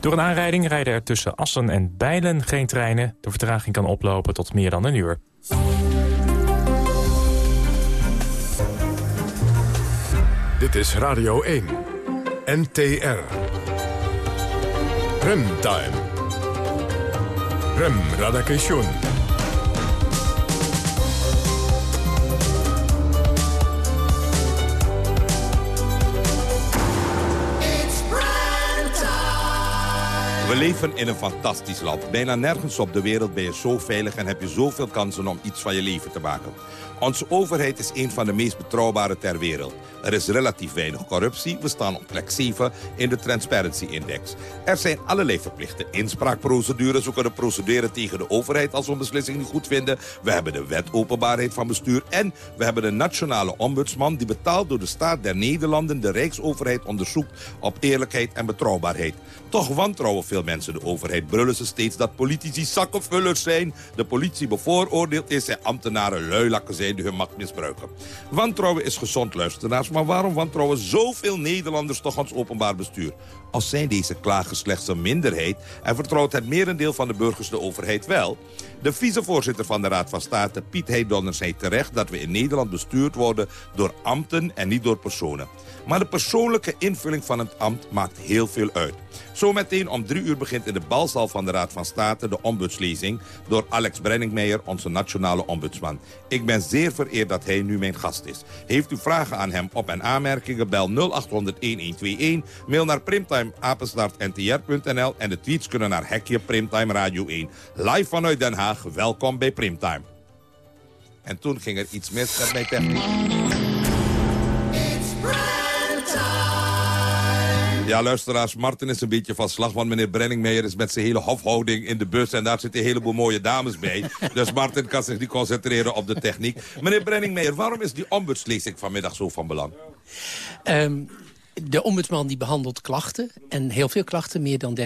Door een aanrijding rijden er tussen Assen en Bijlen geen treinen. De vertraging kan oplopen tot meer dan een uur. Dit is Radio 1, NTR. Remtime. Rem Radakation. We leven in een fantastisch land. Bijna nergens op de wereld ben je zo veilig en heb je zoveel kansen om iets van je leven te maken. Onze overheid is een van de meest betrouwbare ter wereld. Er is relatief weinig corruptie. We staan op plek 7 in de Transparency Index. Er zijn allerlei verplichte inspraakprocedures. We kunnen procederen tegen de overheid als we een beslissing niet goed vinden. We hebben de wet openbaarheid van bestuur. En we hebben een nationale ombudsman... die betaald door de staat der Nederlanden de Rijksoverheid onderzoekt... op eerlijkheid en betrouwbaarheid. Toch wantrouwen veel mensen de overheid. Brullen ze steeds dat politici zakkenvullers zijn... de politie bevooroordeeld is en ambtenaren luilakken zijn die hun macht misbruiken. Wantrouwen is gezond, luisteraars. Maar waarom wantrouwen zoveel Nederlanders toch ons openbaar bestuur? Als zijn deze klagen slechts een minderheid... en vertrouwt het merendeel van de burgers de overheid wel... De vicevoorzitter van de Raad van State, Piet Heidonner, zei terecht... dat we in Nederland bestuurd worden door ambten en niet door personen. Maar de persoonlijke invulling van het ambt maakt heel veel uit. Zometeen om drie uur begint in de balzaal van de Raad van State de ombudslezing... door Alex Brenningmeijer, onze nationale ombudsman. Ik ben zeer vereerd dat hij nu mijn gast is. Heeft u vragen aan hem op- en aanmerkingen, bel 0800-1121... mail naar primtimeapenstartntr.nl en de tweets kunnen naar Hekje Primtime Radio 1. Live vanuit Den Haag, welkom bij Primtime. En toen ging er iets mis met mijn techniek. Ja, luisteraars, Martin is een beetje van slag, want meneer Brenningmeijer is met zijn hele hofhouding in de bus en daar zitten een heleboel mooie dames bij. dus Martin kan zich niet concentreren op de techniek. Meneer Brenningmeijer, waarom is die ombudslezing vanmiddag zo van belang? Um, de ombudsman die behandelt klachten. En heel veel klachten, meer dan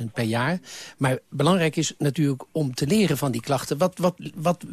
13.000 per jaar. Maar belangrijk is natuurlijk om te leren van die klachten. Wat, wat, wat,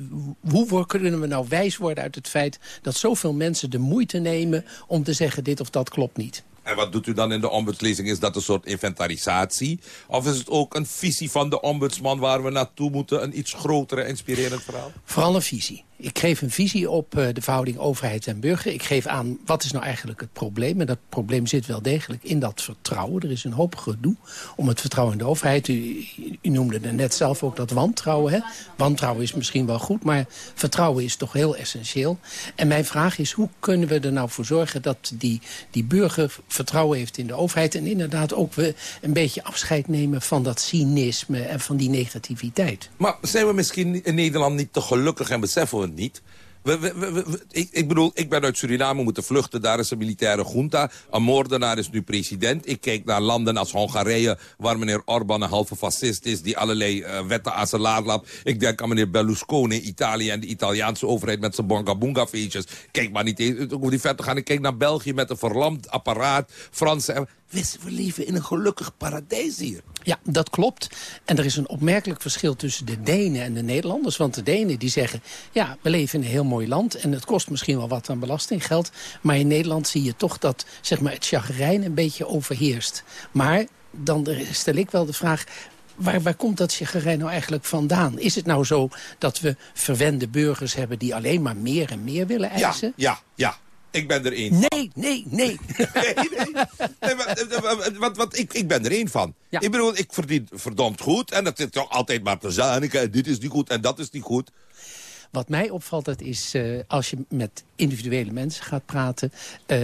hoe kunnen we nou wijs worden uit het feit... dat zoveel mensen de moeite nemen om te zeggen dit of dat klopt niet? En wat doet u dan in de ombudslezing? Is dat een soort inventarisatie? Of is het ook een visie van de ombudsman waar we naartoe moeten? Een iets grotere, inspirerend verhaal? Vooral een visie. Ik geef een visie op uh, de verhouding overheid en burger. Ik geef aan wat is nou eigenlijk het probleem. En dat probleem zit wel degelijk in dat vertrouwen. Er is een hoop gedoe om het vertrouwen in de overheid. U, u noemde er net zelf ook dat wantrouwen. Hè? Wantrouwen is misschien wel goed, maar vertrouwen is toch heel essentieel. En mijn vraag is, hoe kunnen we er nou voor zorgen... dat die, die burger vertrouwen heeft in de overheid... en inderdaad ook we een beetje afscheid nemen van dat cynisme... en van die negativiteit. Maar zijn we misschien in Nederland niet te gelukkig en beseffen niet? We, ik, ik, bedoel, ik ben uit Suriname moeten vluchten. Daar is een militaire junta. Een moordenaar is nu president. Ik kijk naar landen als Hongarije... waar meneer Orbán een halve fascist is... die allerlei uh, wetten aan zijn laad laat. Ik denk aan meneer Berlusconi, Italië... en de Italiaanse overheid met zijn bonga-bonga-feestjes. Kijk maar niet eens over die vet te gaan. Ik kijk naar België met een verlamd apparaat. Fransen... We leven in een gelukkig paradijs hier. Ja, dat klopt. En er is een opmerkelijk verschil tussen de Denen en de Nederlanders. Want de Denen die zeggen, ja, we leven in een heel mooi land... en het kost misschien wel wat aan belastinggeld. Maar in Nederland zie je toch dat zeg maar, het chagrijn een beetje overheerst. Maar dan stel ik wel de vraag... Waar, waar komt dat chagrijn nou eigenlijk vandaan? Is het nou zo dat we verwende burgers hebben... die alleen maar meer en meer willen eisen? Ja, ja, ja. Ik ben er één Nee, nee, nee. nee, nee. nee want, want ik, ik ben er één van. Ik bedoel, ik verdien verdomd goed. En dat zit toch altijd maar te zaniken. Dit is niet goed en dat is niet goed. Wat mij opvalt, dat is uh, als je met individuele mensen gaat praten... Uh,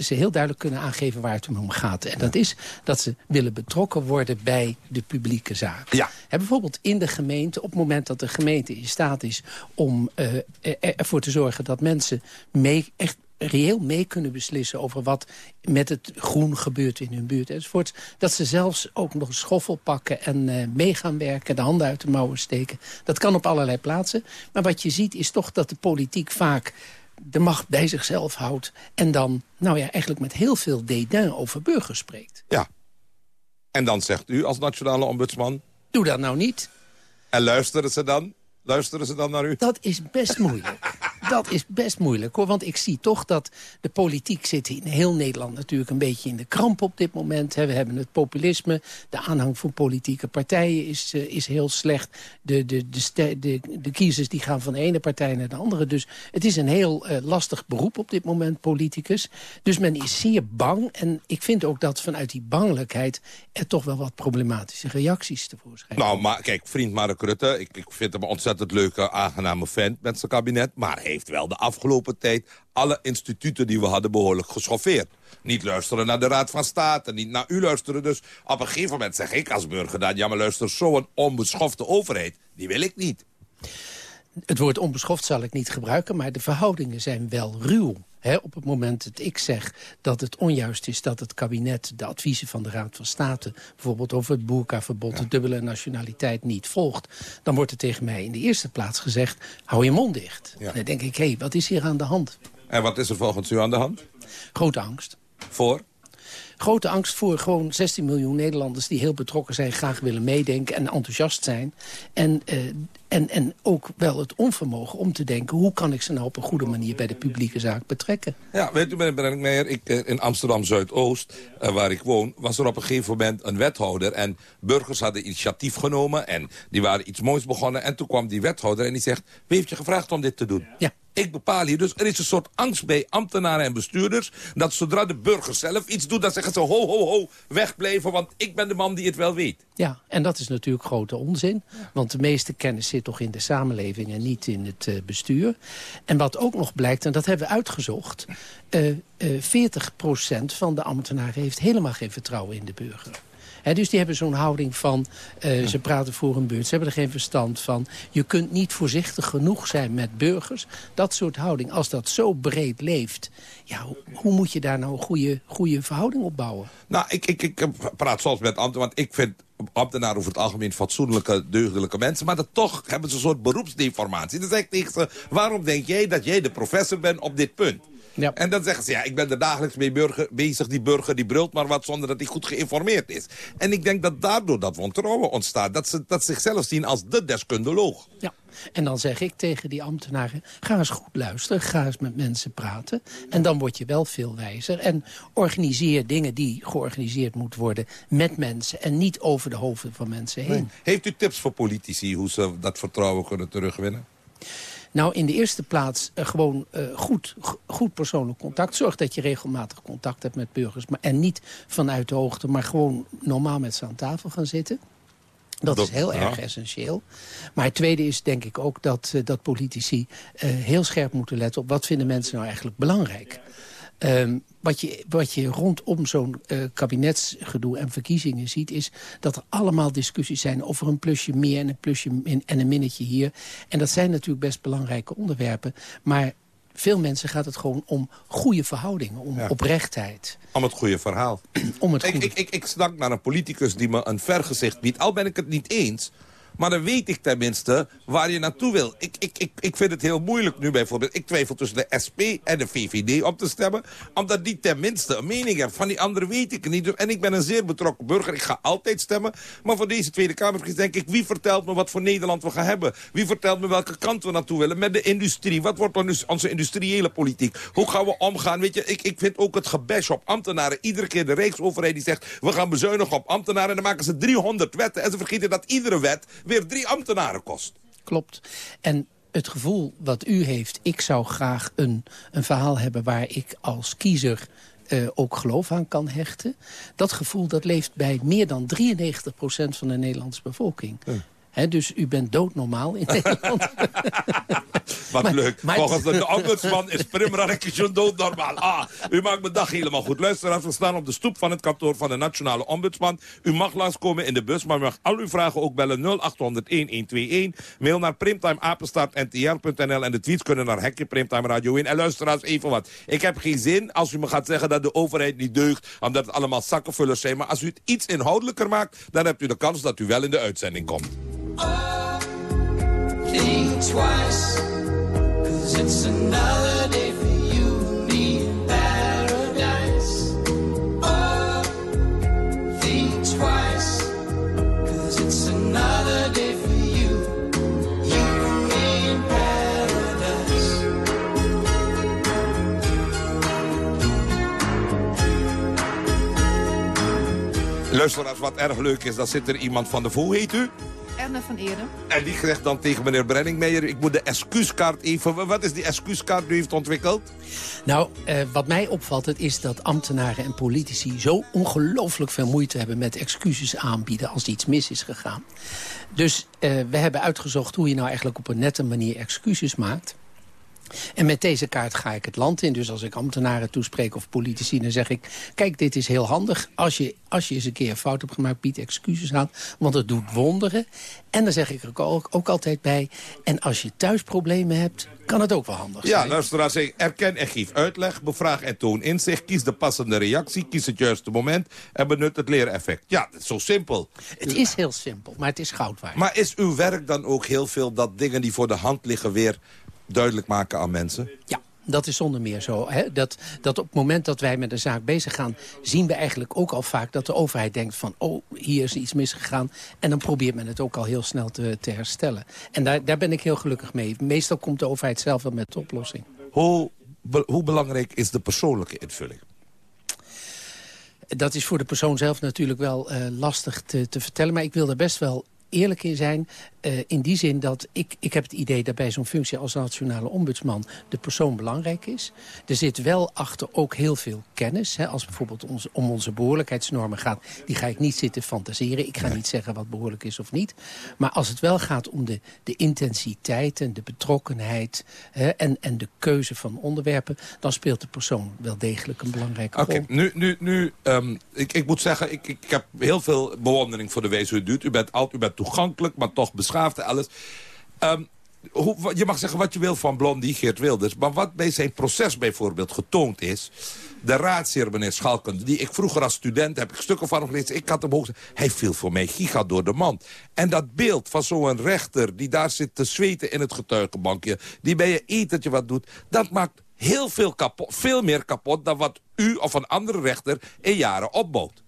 ze heel duidelijk kunnen aangeven waar het om gaat. En dat is dat ze willen betrokken worden bij de publieke zaak. Ja. Bijvoorbeeld in de gemeente, op het moment dat de gemeente in staat is... om uh, ervoor te zorgen dat mensen mee echt reëel mee kunnen beslissen over wat met het groen gebeurt in hun buurt enzovoort. Dat ze zelfs ook nog een schoffel pakken en uh, mee gaan werken, de handen uit de mouwen steken. Dat kan op allerlei plaatsen. Maar wat je ziet is toch dat de politiek vaak de macht bij zichzelf houdt... en dan, nou ja, eigenlijk met heel veel dédain over burgers spreekt. Ja. En dan zegt u als nationale ombudsman... Doe dat nou niet. En luisteren ze dan? Luisteren ze dan naar u? Dat is best moeilijk. Dat is best moeilijk hoor. Want ik zie toch dat de politiek zit in heel Nederland natuurlijk een beetje in de kramp op dit moment. We hebben het populisme. De aanhang van politieke partijen is, uh, is heel slecht. De, de, de, de, de kiezers die gaan van de ene partij naar de andere. Dus het is een heel uh, lastig beroep op dit moment, politicus. Dus men is zeer bang. En ik vind ook dat vanuit die bangelijkheid er toch wel wat problematische reacties tevoorschijn Nou, maar kijk, vriend Mark Rutte, ik, ik vind hem ontzettend leuke, aangename vent met zijn kabinet. Maar heeft wel de afgelopen tijd alle instituten die we hadden behoorlijk geschoffeerd. Niet luisteren naar de Raad van State, niet naar u luisteren. Dus op een gegeven moment zeg ik als burger dan... ja, maar luister, zo'n onbeschofte overheid, die wil ik niet. Het woord onbeschoft zal ik niet gebruiken, maar de verhoudingen zijn wel ruw op het moment dat ik zeg dat het onjuist is dat het kabinet de adviezen van de Raad van State... bijvoorbeeld over het boerkaverbod, de dubbele nationaliteit niet volgt... dan wordt er tegen mij in de eerste plaats gezegd, hou je mond dicht. Ja. Dan denk ik, hé, hey, wat is hier aan de hand? En wat is er volgens u aan de hand? Grote angst. Voor? Grote angst voor gewoon 16 miljoen Nederlanders... die heel betrokken zijn, graag willen meedenken en enthousiast zijn. En, uh, en, en ook wel het onvermogen om te denken... hoe kan ik ze nou op een goede manier bij de publieke zaak betrekken? Ja, weet u, meneer Brenninkmeijer, ik, eh, in Amsterdam-Zuidoost, uh, waar ik woon... was er op een gegeven moment een wethouder... en burgers hadden initiatief genomen en die waren iets moois begonnen... en toen kwam die wethouder en die zegt... wie heeft je gevraagd om dit te doen? Ja. Ik bepaal hier. Dus er is een soort angst bij ambtenaren en bestuurders... dat zodra de burger zelf iets doet, dan zeggen ze... ho, ho, ho, wegblijven, want ik ben de man die het wel weet. Ja, en dat is natuurlijk grote onzin. Want de meeste kennis zit toch in de samenleving en niet in het uh, bestuur. En wat ook nog blijkt, en dat hebben we uitgezocht... Uh, uh, 40% van de ambtenaren heeft helemaal geen vertrouwen in de burger. He, dus die hebben zo'n houding van, uh, ze praten voor een beurt. Ze hebben er geen verstand van. Je kunt niet voorzichtig genoeg zijn met burgers. Dat soort houding, als dat zo breed leeft... ja, hoe, hoe moet je daar nou een goede, goede verhouding op bouwen? Nou, ik, ik, ik praat soms met ambtenaren, want ik vind ambtenaren over het algemeen fatsoenlijke, deugdelijke mensen. Maar dat toch hebben ze een soort beroepsdeformatie. Dan zeg ik tegen ze, waarom denk jij dat jij de professor bent op dit punt? Ja. En dan zeggen ze, ja, ik ben er dagelijks mee burger, bezig. Die burger die brult maar wat zonder dat hij goed geïnformeerd is. En ik denk dat daardoor dat wantrouwen ontstaat. Dat ze dat zichzelf zien als de deskundeloog. Ja. En dan zeg ik tegen die ambtenaren, ga eens goed luisteren. Ga eens met mensen praten. En dan word je wel veel wijzer. En organiseer dingen die georganiseerd moeten worden met mensen. En niet over de hoofden van mensen heen. Nee. Heeft u tips voor politici hoe ze dat vertrouwen kunnen terugwinnen? Nou, in de eerste plaats uh, gewoon uh, goed, goed persoonlijk contact. Zorg dat je regelmatig contact hebt met burgers. Maar, en niet vanuit de hoogte, maar gewoon normaal met ze aan tafel gaan zitten. Dat, dat, is heel ja. erg essentieel. Maar het tweede is denk ik ook dat, uh, dat politici heel scherp moeten letten... op wat vinden mensen nou eigenlijk belangrijk. Um, wat, je, wat je rondom zo'n uh, kabinetsgedoe en verkiezingen ziet... is dat er allemaal discussies zijn over een plusje meer en een plusje min, en een minnetje hier. En dat zijn natuurlijk best belangrijke onderwerpen. Maar veel mensen gaat het gewoon om goede verhoudingen, om ja. oprechtheid. Om het goede verhaal. om het goede... Ik, ik, ik, ik snak naar een politicus die me een vergezicht biedt. Al ben ik het niet eens... Maar dan weet ik tenminste waar je naartoe wil. Ik, ik, ik, ik vind het heel moeilijk nu bijvoorbeeld. Ik twijfel tussen de SP en de VVD om te stemmen. Omdat die tenminste een mening hebben. Van die andere weet ik niet. En ik ben een zeer betrokken burger. Ik ga altijd stemmen. Maar voor deze Tweede Kamer denk ik... wie vertelt me wat voor Nederland we gaan hebben? Wie vertelt me welke kant we naartoe willen? Met de industrie. Wat wordt dan onze industriële politiek? Hoe gaan we omgaan? Weet je, ik, ik vind ook het gebash op ambtenaren. Iedere keer de Rijksoverheid die zegt... we gaan bezuinigen op ambtenaren. En dan maken ze 300 wetten. En ze vergeten dat iedere wet weer drie ambtenaren kost. Klopt. En het gevoel wat u heeft... ik zou graag een, een verhaal hebben waar ik als kiezer... Uh, ook geloof aan kan hechten. Dat gevoel dat leeft bij meer dan 93% van de Nederlandse bevolking. Ja. He, dus u bent doodnormaal in Nederland. Wat maar, leuk. Maar Volgens de ombudsman is Prim Radekje doodnormaal. Ah, u maakt mijn dag helemaal goed. Luister, we staan op de stoep van het kantoor van de Nationale Ombudsman. U mag langskomen in de bus, maar u mag al uw vragen ook bellen 0800-1121. Mail naar primtimeapenstaartntr.nl en de tweets kunnen naar Hekje Primtime Radio 1. En luisteraars, even wat. Ik heb geen zin als u me gaat zeggen dat de overheid niet deugt, omdat het allemaal zakkenvullers zijn. Maar als u het iets inhoudelijker maakt, dan hebt u de kans dat u wel in de uitzending komt. Luisteraars, wat erg leuk is, dan zit er iemand van de... Hoe heet u? Erne van Eerden. En die zegt dan tegen meneer Brenningmeijer... ik moet de excuuskaart even... Wat is die excuuskaart die u heeft ontwikkeld? Nou, eh, wat mij opvalt het is dat ambtenaren en politici... zo ongelooflijk veel moeite hebben met excuses aanbieden... als iets mis is gegaan. Dus eh, we hebben uitgezocht hoe je nou eigenlijk op een nette manier excuses maakt... En met deze kaart ga ik het land in. Dus als ik ambtenaren toespreek of politici, dan zeg ik... kijk, dit is heel handig. Als je, als je eens een keer een fout hebt gemaakt, bied excuses aan. Want het doet wonderen. En dan zeg ik er ook, ook altijd bij... en als je thuis problemen hebt, kan het ook wel handig ja, zijn. Ja, luisteraars, erken en geef uitleg, bevraag en toon inzicht. Kies de passende reactie, kies het juiste moment... en benut het leereffect. Ja, dat is zo simpel. Het is heel simpel, maar het is goud waard. Maar is uw werk dan ook heel veel dat dingen die voor de hand liggen... weer duidelijk maken aan mensen? Ja. Dat is zonder meer zo. Hè? Dat, dat op het moment dat wij met een zaak bezig gaan... zien we eigenlijk ook al vaak dat de overheid denkt van... oh, hier is iets misgegaan. En dan probeert men het ook al heel snel te, te herstellen. En daar, daar ben ik heel gelukkig mee. Meestal komt de overheid zelf wel met de oplossing. Hoe, be, hoe belangrijk is de persoonlijke invulling? Dat is voor de persoon zelf natuurlijk wel uh, lastig te, te vertellen. Maar ik wil er best wel eerlijk in zijn. Uh, in die zin dat ik, ik heb het idee dat bij zo'n functie als nationale ombudsman de persoon belangrijk is. Er zit wel achter ook heel veel kennis. Hè, als bijvoorbeeld ons, om onze behoorlijkheidsnormen gaat, die ga ik niet zitten fantaseren. Ik ga niet zeggen wat behoorlijk is of niet. Maar als het wel gaat om de, de intensiteit en de betrokkenheid hè, en, en de keuze van onderwerpen, dan speelt de persoon wel degelijk een belangrijke rol. Oké, nu, nu, nu um, ik, ik moet zeggen, ik, ik heb heel veel bewondering voor de hoe u doet. U bent, u bent toegankelijk, maar toch beschaafd en alles. Hoe, je mag zeggen wat je wil van Blondie, Geert Wilders... maar wat bij zijn proces bijvoorbeeld getoond is... de raadsheer, meneer Schalken, die ik vroeger als student heb ik stukken van hem gelezen... ik had hem ook hij viel voor mij giga door de mand. En dat beeld van zo'n rechter die daar zit te zweten in het getuigenbankje... die bij je etentje wat doet, dat maakt heel veel, kapot, veel meer kapot... dan wat u of een andere rechter in jaren opbouwt.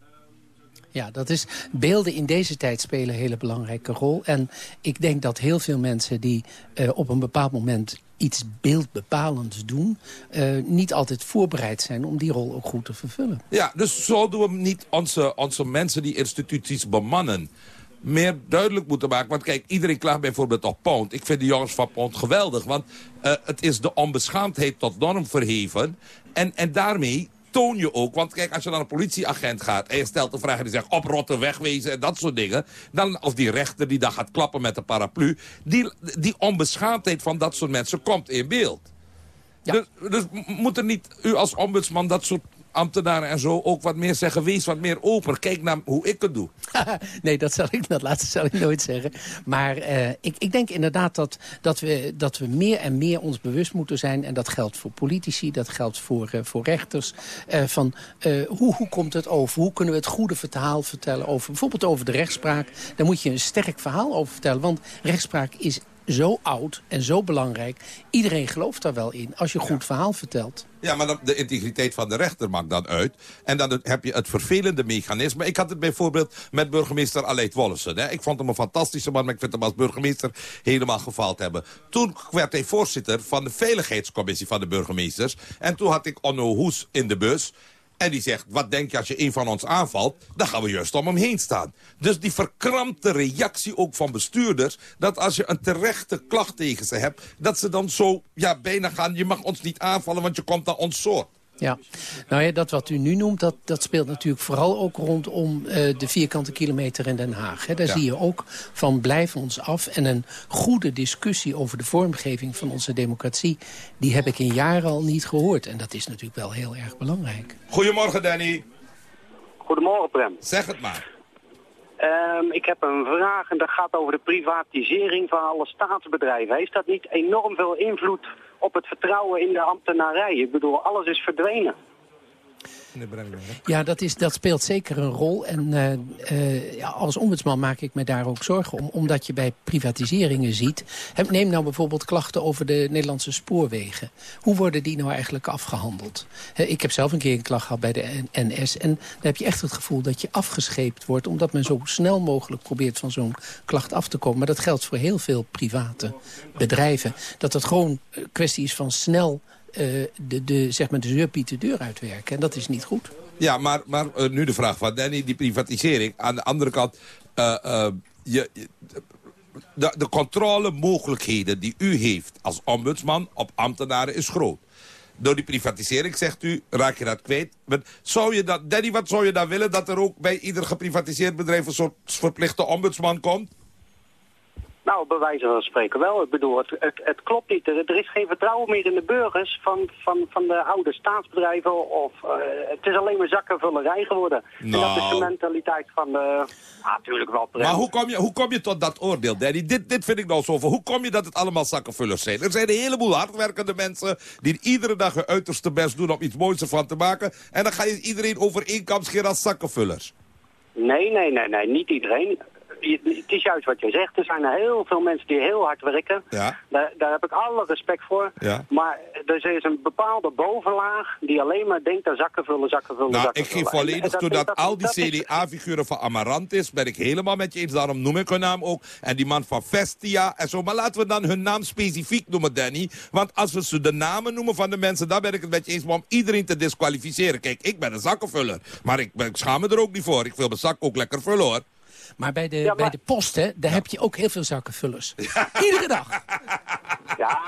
Ja, dat is, beelden in deze tijd spelen een hele belangrijke rol. En ik denk dat heel veel mensen die uh, op een bepaald moment iets beeldbepalends doen... Uh, niet altijd voorbereid zijn om die rol ook goed te vervullen. Ja, dus zouden we niet onze, onze mensen die instituties bemannen meer duidelijk moeten maken. Want kijk, iedereen klaagt bijvoorbeeld op Pound. Ik vind de jongens van Pound geweldig. Want uh, het is de onbeschaamdheid tot norm verheven. En, en daarmee toon je ook. Want kijk, als je naar een politieagent gaat... en je stelt een vraag en die zegt oprotten, wegwezen en dat soort dingen... Dan, of die rechter die dan gaat klappen met een paraplu... die, die onbeschaamdheid van dat soort mensen komt in beeld. Ja. Dus, dus moet er niet u als ombudsman dat soort ambtenaren en zo ook wat meer zeggen... wees wat meer open, kijk naar hoe ik het doe. nee, dat, zal ik, dat laatste zal ik nooit zeggen. Maar uh, ik, ik denk inderdaad dat, dat, we, dat we meer en meer ons bewust moeten zijn... en dat geldt voor politici, dat geldt voor, uh, voor rechters... Uh, van hoe, hoe komt het over? Hoe kunnen we het goede verhaal vertellen over... bijvoorbeeld over de rechtspraak? Daar moet je een sterk verhaal over vertellen. Want rechtspraak is zo oud en zo belangrijk. Iedereen gelooft daar wel in als je een goed verhaal vertelt. Ja, maar de integriteit van de rechter maakt dan uit. En dan heb je het vervelende mechanisme. Ik had het bijvoorbeeld met burgemeester Aleid Wollesen. Hè. Ik vond hem een fantastische man, maar ik vind hem als burgemeester helemaal gefaald hebben. Toen werd hij voorzitter van de veiligheidscommissie van de burgemeesters. En toen had ik Onno Hoes in de bus. En die zegt, wat denk je als je een van ons aanvalt? Dan gaan we juist om hem heen staan. Dus die verkrampte reactie ook van bestuurders... dat als je een terechte klacht tegen ze hebt... dat ze dan zo ja, bijna gaan, je mag ons niet aanvallen... want je komt naar ons soort. Ja, nou ja, dat wat u nu noemt, dat, dat speelt natuurlijk vooral ook rondom uh, de vierkante kilometer in Den Haag. Hè. Daar ja. zie je ook van blijf ons af. En een goede discussie over de vormgeving van onze democratie... die heb ik in jaren al niet gehoord. En dat is natuurlijk wel heel erg belangrijk. Goedemorgen, Danny. Goedemorgen, Prem. Zeg het maar. Um, ik heb een vraag en dat gaat over de privatisering van alle staatsbedrijven. Heeft dat niet enorm veel invloed op het vertrouwen in de ambtenarij? Ik bedoel, alles is verdwenen. Ja, dat, is, dat speelt zeker een rol. En uh, ja, als ombudsman maak ik me daar ook zorgen om. Omdat je bij privatiseringen ziet... Neem nou bijvoorbeeld klachten over de Nederlandse spoorwegen. Hoe worden die nou eigenlijk afgehandeld? ik heb zelf een keer een klacht gehad bij de NS. En dan heb je echt het gevoel dat je afgescheept wordt... omdat men zo snel mogelijk probeert van zo'n klacht af te komen. Maar dat geldt voor heel veel private bedrijven. Dat het gewoon een kwestie is van snel uh, de, de, zeg maar de zeurpiet de deur uitwerken. En dat is niet goed. Ja, maar, maar uh, nu de vraag van Danny, die privatisering. Aan de andere kant, uh, je, de, de controlemogelijkheden die u heeft als ombudsman op ambtenaren is groot. Door die privatisering, zegt u, raak je dat kwijt. Maar zou je dat, Danny, wat zou je dan willen? Dat er ook bij ieder geprivatiseerd bedrijf een soort verplichte ombudsman komt? Nou, bij wijze van spreken wel. Ik bedoel, het, het, het klopt niet. Er, er, is geen vertrouwen meer in de burgers van, van, van de oude staatsbedrijven. Of, uh, het is alleen maar zakkenvullerij geworden. Nou. En dat is de nou. mentaliteit van de... Ah, natuurlijk wel. Maar hoe kom, je, hoe kom je tot dat oordeel, Danny? Dit, dit vind ik nou zo van. Hoe kom je dat het allemaal zakkenvullers zijn? Er zijn een heleboel hardwerkende mensen... die iedere dag hun uiterste best doen om iets moois ervan te maken. En dan ga je iedereen over één kam scheren als zakkenvullers. Nee, nee, nee, nee. Niet iedereen het is juist wat je zegt. Er zijn heel veel mensen die heel hard werken. Ja. Daar, daar heb ik alle respect voor. Ja. Maar er is een bepaalde bovenlaag die alleen maar denkt aan zakken vullen, zakken vullen, nou, zakken ik geef volledig toe dat, al die CDA-figuren van Amarantis... ben ik helemaal met je eens, daarom noem ik hun naam ook. En die man van Vestia en zo. Maar laten we dan hun naam specifiek noemen, Danny. Want als we ze de namen noemen van de mensen... dan ben ik het met je eens om iedereen te disqualificeren. Kijk, ik ben een zakkenvuller. Maar ik, ik schaam me er ook niet voor. Ik wil mijn zak ook lekker vullen, hoor. Maar bij de, bij de post, hè, daar heb je ook heel veel zakkenvullers. Iedere dag. Ja,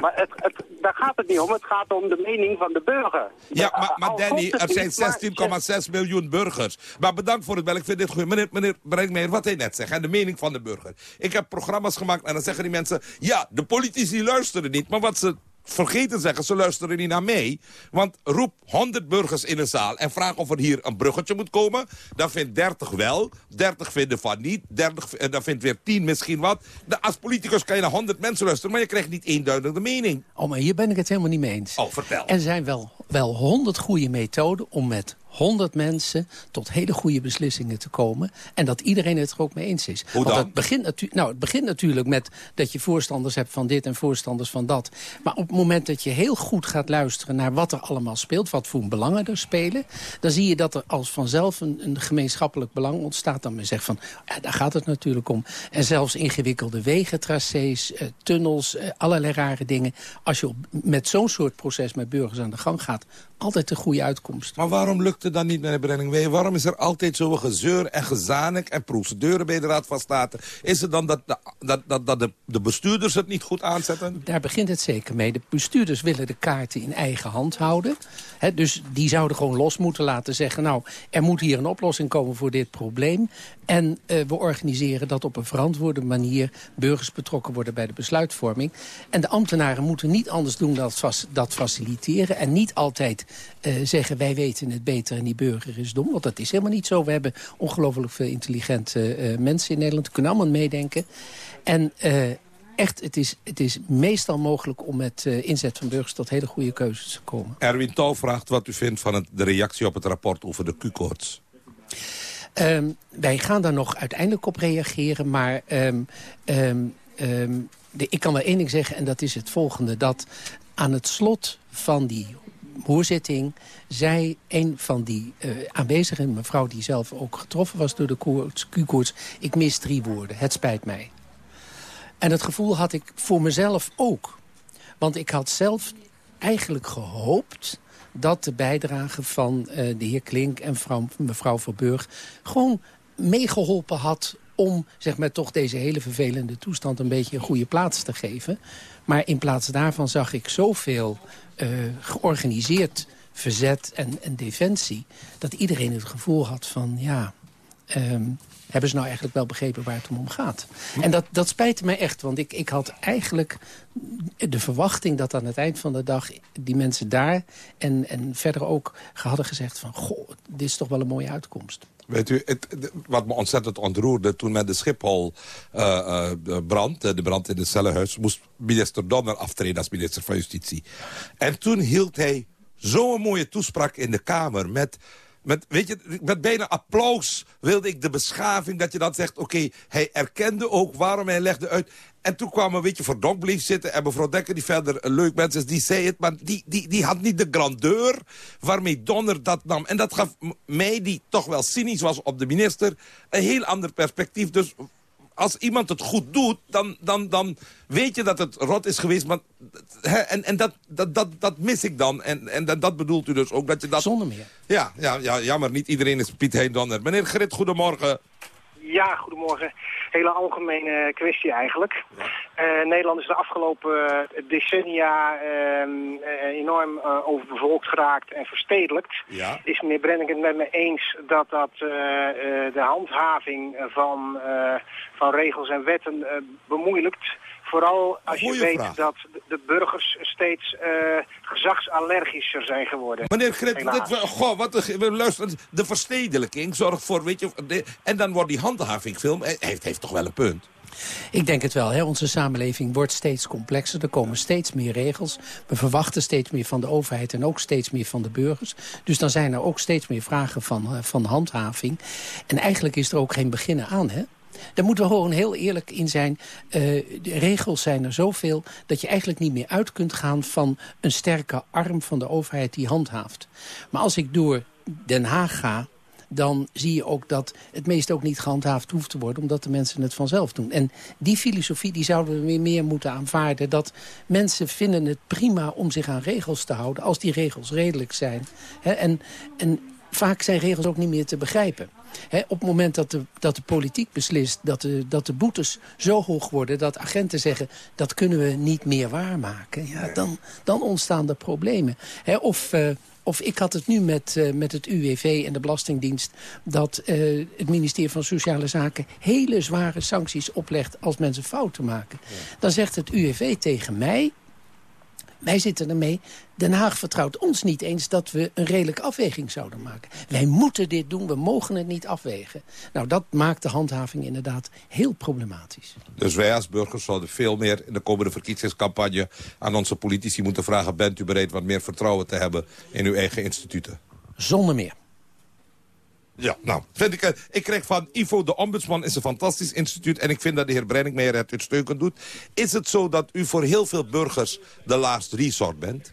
maar het, het, daar gaat het niet om. Het gaat om de mening van de burger. Ja, maar, maar Danny, er zijn 16,6 miljoen burgers. Maar bedankt voor het bel. Ik vind dit goed. Meneer, meneer Brenkmeijer, wat hij net zegt. En de mening van de burger. Ik heb programma's gemaakt en dan zeggen die mensen... Ja, de politici luisteren niet. Maar wat ze vergeten zeggen, ze luisteren niet naar mee. Want roep 100 burgers in een zaal en vraag of er hier een bruggetje moet komen. Dan vindt 30 wel, 30 vinden van niet, 30, en dan vindt weer 10 misschien wat. als politicus kan je naar 100 mensen luisteren, maar je krijgt niet eenduidige mening. Oh, maar hier ben ik het helemaal niet mee eens. Oh, vertel. Er zijn wel, wel 100 goede methoden om met 100 mensen tot hele goede beslissingen te komen. En dat iedereen het er ook mee eens is. Hoe Want dan? Het begint, nou, het begint natuurlijk met dat je voorstanders hebt van dit en voorstanders van dat. Maar op het moment dat je heel goed gaat luisteren naar wat er allemaal speelt... wat voor belangen er spelen... dan zie je dat er als vanzelf een, een gemeenschappelijk belang ontstaat. Dan men zegt van, ja, daar gaat het natuurlijk om. En zelfs ingewikkelde wegentracés, eh, tunnels, eh, allerlei rare dingen. Als je op, met zo'n soort proces met burgers aan de gang gaat... altijd een goede uitkomst. Maar waarom lukt het dan niet, meneer Brenningwee? Waarom is er altijd zo'n gezeur en gezanik en procedure bij de Raad van State? Is het dan dat, de, dat, dat, dat de, de bestuurders het niet goed aanzetten? Daar begint het zeker mee. De bestuurders willen de kaarten in eigen hand houden. He, dus die zouden gewoon los moeten laten zeggen... nou, er moet hier een oplossing komen voor dit probleem. En uh, we organiseren dat op een verantwoorde manier. Burgers betrokken worden bij de besluitvorming. En de ambtenaren moeten niet anders doen dan dat faciliteren. En niet altijd uh, zeggen wij weten het beter en die burger is dom. Want dat is helemaal niet zo. We hebben ongelooflijk veel intelligente uh, mensen in Nederland. Die kunnen allemaal meedenken. En echt, het is, het is meestal mogelijk om met uh, inzet van burgers tot hele goede keuzes te komen. Erwin Touw vraagt wat u vindt van het, de reactie op het rapport over de Q-koorts. Um, wij gaan daar nog uiteindelijk op reageren, maar um, um, de, ik kan wel één ding zeggen en dat is het volgende. Dat aan het slot van die hoorzitting zei een van die uh, aanwezigen, mevrouw die zelf ook getroffen was door de Q-koorts, ik mis drie woorden, het spijt mij. En het gevoel had ik voor mezelf ook. Want ik had zelf eigenlijk gehoopt dat de bijdrage van uh, de heer Klink en vrouw, mevrouw Verburg... gewoon meegeholpen had om zeg maar, toch deze hele vervelende toestand... een beetje een goede plaats te geven. Maar in plaats daarvan zag ik zoveel uh, georganiseerd verzet en, en defensie... dat iedereen het gevoel had van, ja... Um, hebben ze nou eigenlijk wel begrepen waar het om gaat. En dat, dat spijt me echt, want ik, ik had eigenlijk de verwachting dat aan het eind van de dag die mensen daar en, en verder ook hadden gezegd van... goh, dit is toch wel een mooie uitkomst. Weet u, het, wat me ontzettend ontroerde toen met de Schiphol uh, uh, brand, de brand in het cellenhuis, moest minister Donner aftreden als minister van Justitie. En toen hield hij zo'n mooie toespraak in de Kamer met met, weet je, met bijna applaus wilde ik de beschaving dat je dan zegt... oké, hij erkende ook waarom hij legde uit... En toen kwam een beetje verdonk bleef zitten. En mevrouw Dekker, die verder een leuk mens is, die zei het. Maar die, die, die had niet de grandeur waarmee Donner dat nam. En dat gaf mij, die toch wel cynisch was op de minister... een heel ander perspectief. Dus als iemand het goed doet, dan, dan, dan weet je dat het rot is geweest. Maar, hè, en en dat, dat, dat, dat mis ik dan. En, en dat, dat bedoelt u dus ook. Dat je dat... Zonder meer. Ja, ja, ja, jammer. Niet iedereen is Piet Heendonner. Meneer Grit, goedemorgen. Ja, goedemorgen. Hele algemene kwestie eigenlijk. Uh, Nederland is de afgelopen decennia uh, enorm uh, overbevolkt geraakt en verstedelijkt. Ja. Is meneer Brenning het met me eens dat dat de handhaving van, van regels en wetten bemoeilijkt? Vooral als je weet vraag. dat de burgers steeds uh, gezagsallergischer zijn geworden. Meneer Grit, dit, goh, wat de, luister, de verstedelijking zorgt voor, weet je, de, en dan wordt die handhavingfilm, hij heeft, heeft toch wel een punt. Ik denk het wel. Hè? Onze samenleving wordt steeds complexer. Er komen steeds meer regels. We verwachten steeds meer van de overheid en ook steeds meer van de burgers. Dus dan zijn er ook steeds meer vragen van, uh, van handhaving. En eigenlijk is er ook geen beginnen aan, hè? Daar moeten we gewoon heel eerlijk in zijn. Uh, de regels zijn er zoveel dat je eigenlijk niet meer uit kunt gaan... van een sterke arm van de overheid die handhaaft. Maar als ik door Den Haag ga dan zie je ook dat het meest ook niet gehandhaafd hoeft te worden... omdat de mensen het vanzelf doen. En die filosofie die zouden we weer meer moeten aanvaarden. Dat mensen vinden het prima om zich aan regels te houden... als die regels redelijk zijn. En, en vaak zijn regels ook niet meer te begrijpen. He, op het moment dat de, dat de politiek beslist dat de, dat de boetes zo hoog worden... dat agenten zeggen, dat kunnen we niet meer waarmaken... Ja, dan, dan ontstaan er problemen. He, of... Uh, of ik had het nu met, uh, met het UWV en de Belastingdienst... dat uh, het ministerie van Sociale Zaken hele zware sancties oplegt... als mensen fouten maken. Ja. Dan zegt het UWV tegen mij... Wij zitten ermee. Den Haag vertrouwt ons niet eens dat we een redelijke afweging zouden maken. Wij moeten dit doen, we mogen het niet afwegen. Nou, dat maakt de handhaving inderdaad heel problematisch. Dus wij als burgers zouden veel meer in de komende verkiezingscampagne... aan onze politici moeten vragen... bent u bereid wat meer vertrouwen te hebben in uw eigen instituten? Zonder meer. Ja, nou, vind ik, ik krijg van Ivo, de ombudsman, is een fantastisch instituut. En ik vind dat de heer Brenningmeijer het uitstekend doet. Is het zo dat u voor heel veel burgers de last resort bent?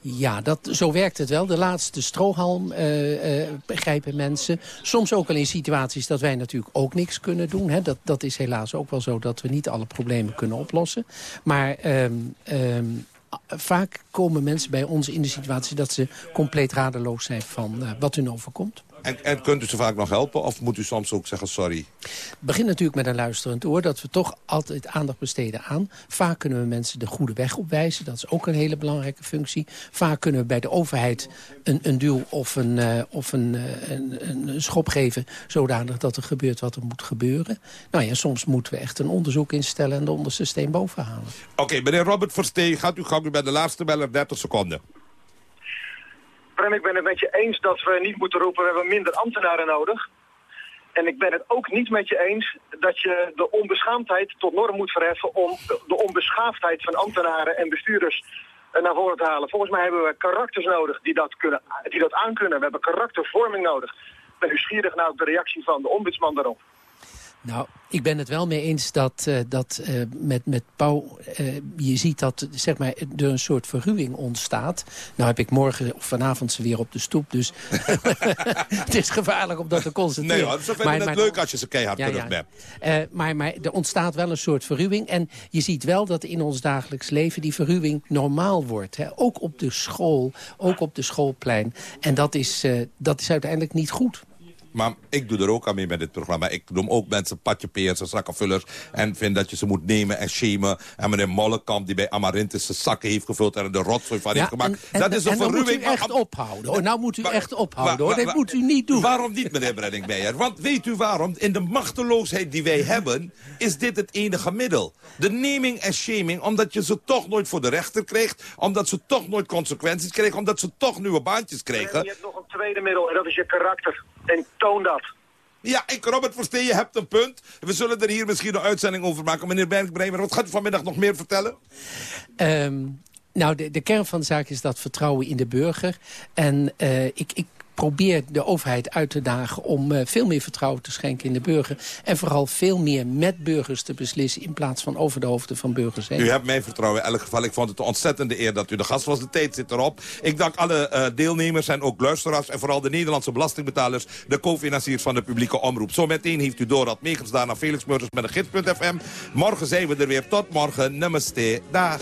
Ja, dat, zo werkt het wel. De laatste strohalm uh, uh, begrijpen mensen. Soms ook wel in situaties dat wij natuurlijk ook niks kunnen doen. Hè. Dat, dat is helaas ook wel zo dat we niet alle problemen kunnen oplossen. Maar um, um, vaak komen mensen bij ons in de situatie... dat ze compleet radeloos zijn van wat hun overkomt. En, en kunt u ze vaak nog helpen of moet u soms ook zeggen sorry? Het begint natuurlijk met een luisterend oor... dat we toch altijd aandacht besteden aan. Vaak kunnen we mensen de goede weg opwijzen. Dat is ook een hele belangrijke functie. Vaak kunnen we bij de overheid een, een duw of, een, uh, of een, uh, een, een, schop geven... zodanig dat er gebeurt wat er moet gebeuren. Nou ja, soms moeten we echt een onderzoek instellen... en de onderste steen boven halen. Oké, okay, meneer Robert Versteen, gaat u gang. U bent de laatste beller, 30 seconden. Prem, ik ben het met je eens dat we niet moeten roepen... we hebben minder ambtenaren nodig. En ik ben het ook niet met je eens dat je de onbeschaamdheid tot norm moet verheffen... om de onbeschaafdheid van ambtenaren en bestuurders naar voren te halen. Volgens mij hebben we karakters nodig die dat, kunnen, die dat aankunnen. We hebben karaktervorming nodig. Ik ben nieuwsgierig naar de reactie van de ombudsman daarop. Nou, ik ben het wel mee eens dat, uh, dat uh, met, met Pauw... Uh, je ziet dat zeg maar, er een soort verruwing ontstaat. Nou heb ik morgen of vanavond ze weer op de stoep. Dus het is gevaarlijk om dat te constateren. Nee hoor, zo vind ik het leuk als je ze keihard ja, ja. maar, maar er ontstaat wel een soort verruwing. En je ziet wel dat in ons dagelijks leven die verruwing normaal wordt. Hè? Ook op de school, ook op de schoolplein. En dat is, dat is uiteindelijk niet goed. Maar ik doe er ook aan mee met dit programma. Ik noem ook mensen patjepeers en zakkenvullers. En vind dat je ze moet nemen en shamen. En meneer Mollekamp die bij Amarintis zijn zakken heeft gevuld... en er de rotzooi van heeft gemaakt. En, dat is een en verruwing. moet u echt ophouden. Hoor. Nou moet u echt ophouden. hoor. Dat moet u niet doen. Waarom niet, meneer Brenning-Meijer? Want weet u waarom? In de machteloosheid die wij hebben... is dit het enige middel. De naming en shaming, omdat je ze toch nooit voor de rechter krijgt... omdat ze toch nooit consequenties krijgen... omdat ze toch nieuwe baantjes krijgen. je hebt nog een tweede middel en dat is je karakter. En toon dat. Ja, ik, Robert Versteen, je hebt een punt. We zullen er hier misschien een uitzending over maken. Meneer Bergbremer, wat gaat u vanmiddag nog meer vertellen? Um, nou, de, de, kern van de zaak is dat vertrouwen in de burger. En uh, ik, ik probeer de overheid uit te dagen om uh, veel meer vertrouwen te schenken in de burger. En vooral veel meer met burgers te beslissen in plaats van over de hoofden van burgers heen. U hebt mijn vertrouwen in elk geval. Ik vond het een ontzettende eer dat u de gast was. De tijd zit erop. Ik dank alle uh, deelnemers en ook luisteraars en vooral de Nederlandse belastingbetalers, de co-financiers van de publieke omroep. Zometeen heeft u Dorad Megens naar Felix Murders met een gids.fm. Morgen zijn we er weer. Tot morgen. Namaste. Dag.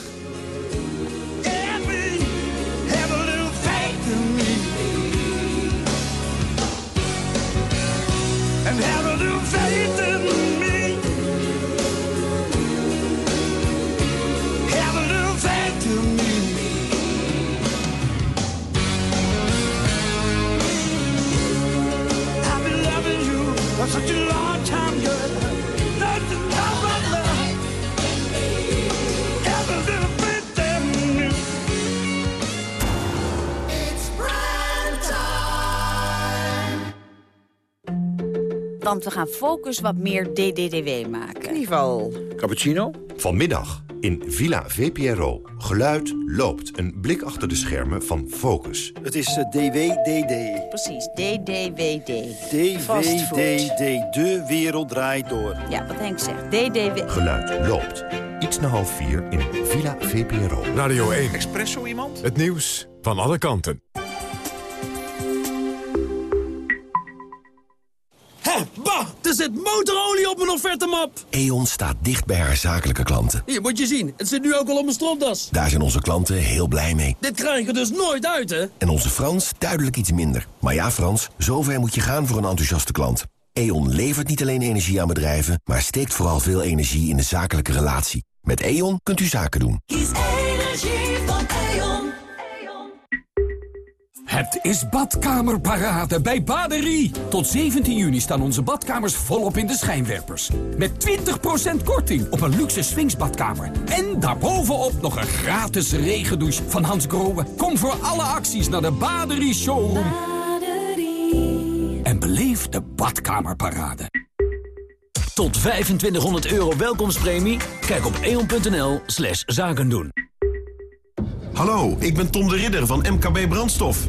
Want we gaan Focus wat meer DDDW maken. Knieval. Cappuccino? Vanmiddag in Villa VPRO. Geluid loopt. Een blik achter de schermen van Focus. Het is uh, DWDD. Precies, DDWD. DWDD. De wereld draait door. Ja, wat Henk zegt. DDW. Geluid loopt. Iets na half vier in Villa VPRO. Radio 1. Espresso iemand? Het nieuws van alle kanten. Bah, er zit motorolie op mijn offertemap. E.ON staat dicht bij haar zakelijke klanten. Hier, moet je zien. Het zit nu ook al op mijn stropdas. Daar zijn onze klanten heel blij mee. Dit krijg je dus nooit uit, hè? En onze Frans duidelijk iets minder. Maar ja, Frans, zover moet je gaan voor een enthousiaste klant. E.ON levert niet alleen energie aan bedrijven... maar steekt vooral veel energie in de zakelijke relatie. Met E.ON kunt u zaken doen. Het is badkamerparade bij Baderie. Tot 17 juni staan onze badkamers volop in de schijnwerpers. Met 20% korting op een luxe swingsbadkamer. En daarbovenop nog een gratis regendouche van Hans Grohe. Kom voor alle acties naar de Baderie Showroom. Baderie. En beleef de badkamerparade. Tot 2500 euro welkomstpremie? Kijk op eon.nl slash zakendoen. Hallo, ik ben Tom de Ridder van MKB Brandstof.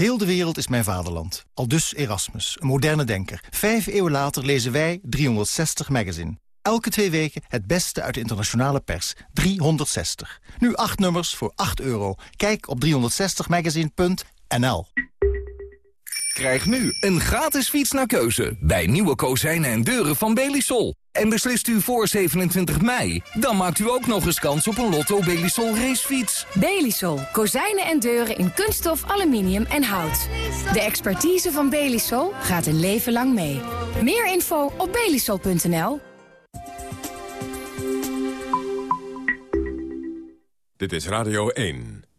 Heel de wereld is mijn vaderland. Al dus Erasmus, een moderne denker. Vijf eeuwen later lezen wij 360 Magazine. Elke twee weken het beste uit de internationale pers. 360. Nu acht nummers voor 8 euro. Kijk op 360magazine.nl Krijg nu een gratis fiets naar keuze bij nieuwe kozijnen en deuren van Belisol. En beslist u voor 27 mei, dan maakt u ook nog eens kans op een Lotto Belisol racefiets. Belisol. Kozijnen en deuren in kunststof, aluminium en hout. De expertise van Belisol gaat een leven lang mee. Meer info op belisol.nl. Dit is Radio 1.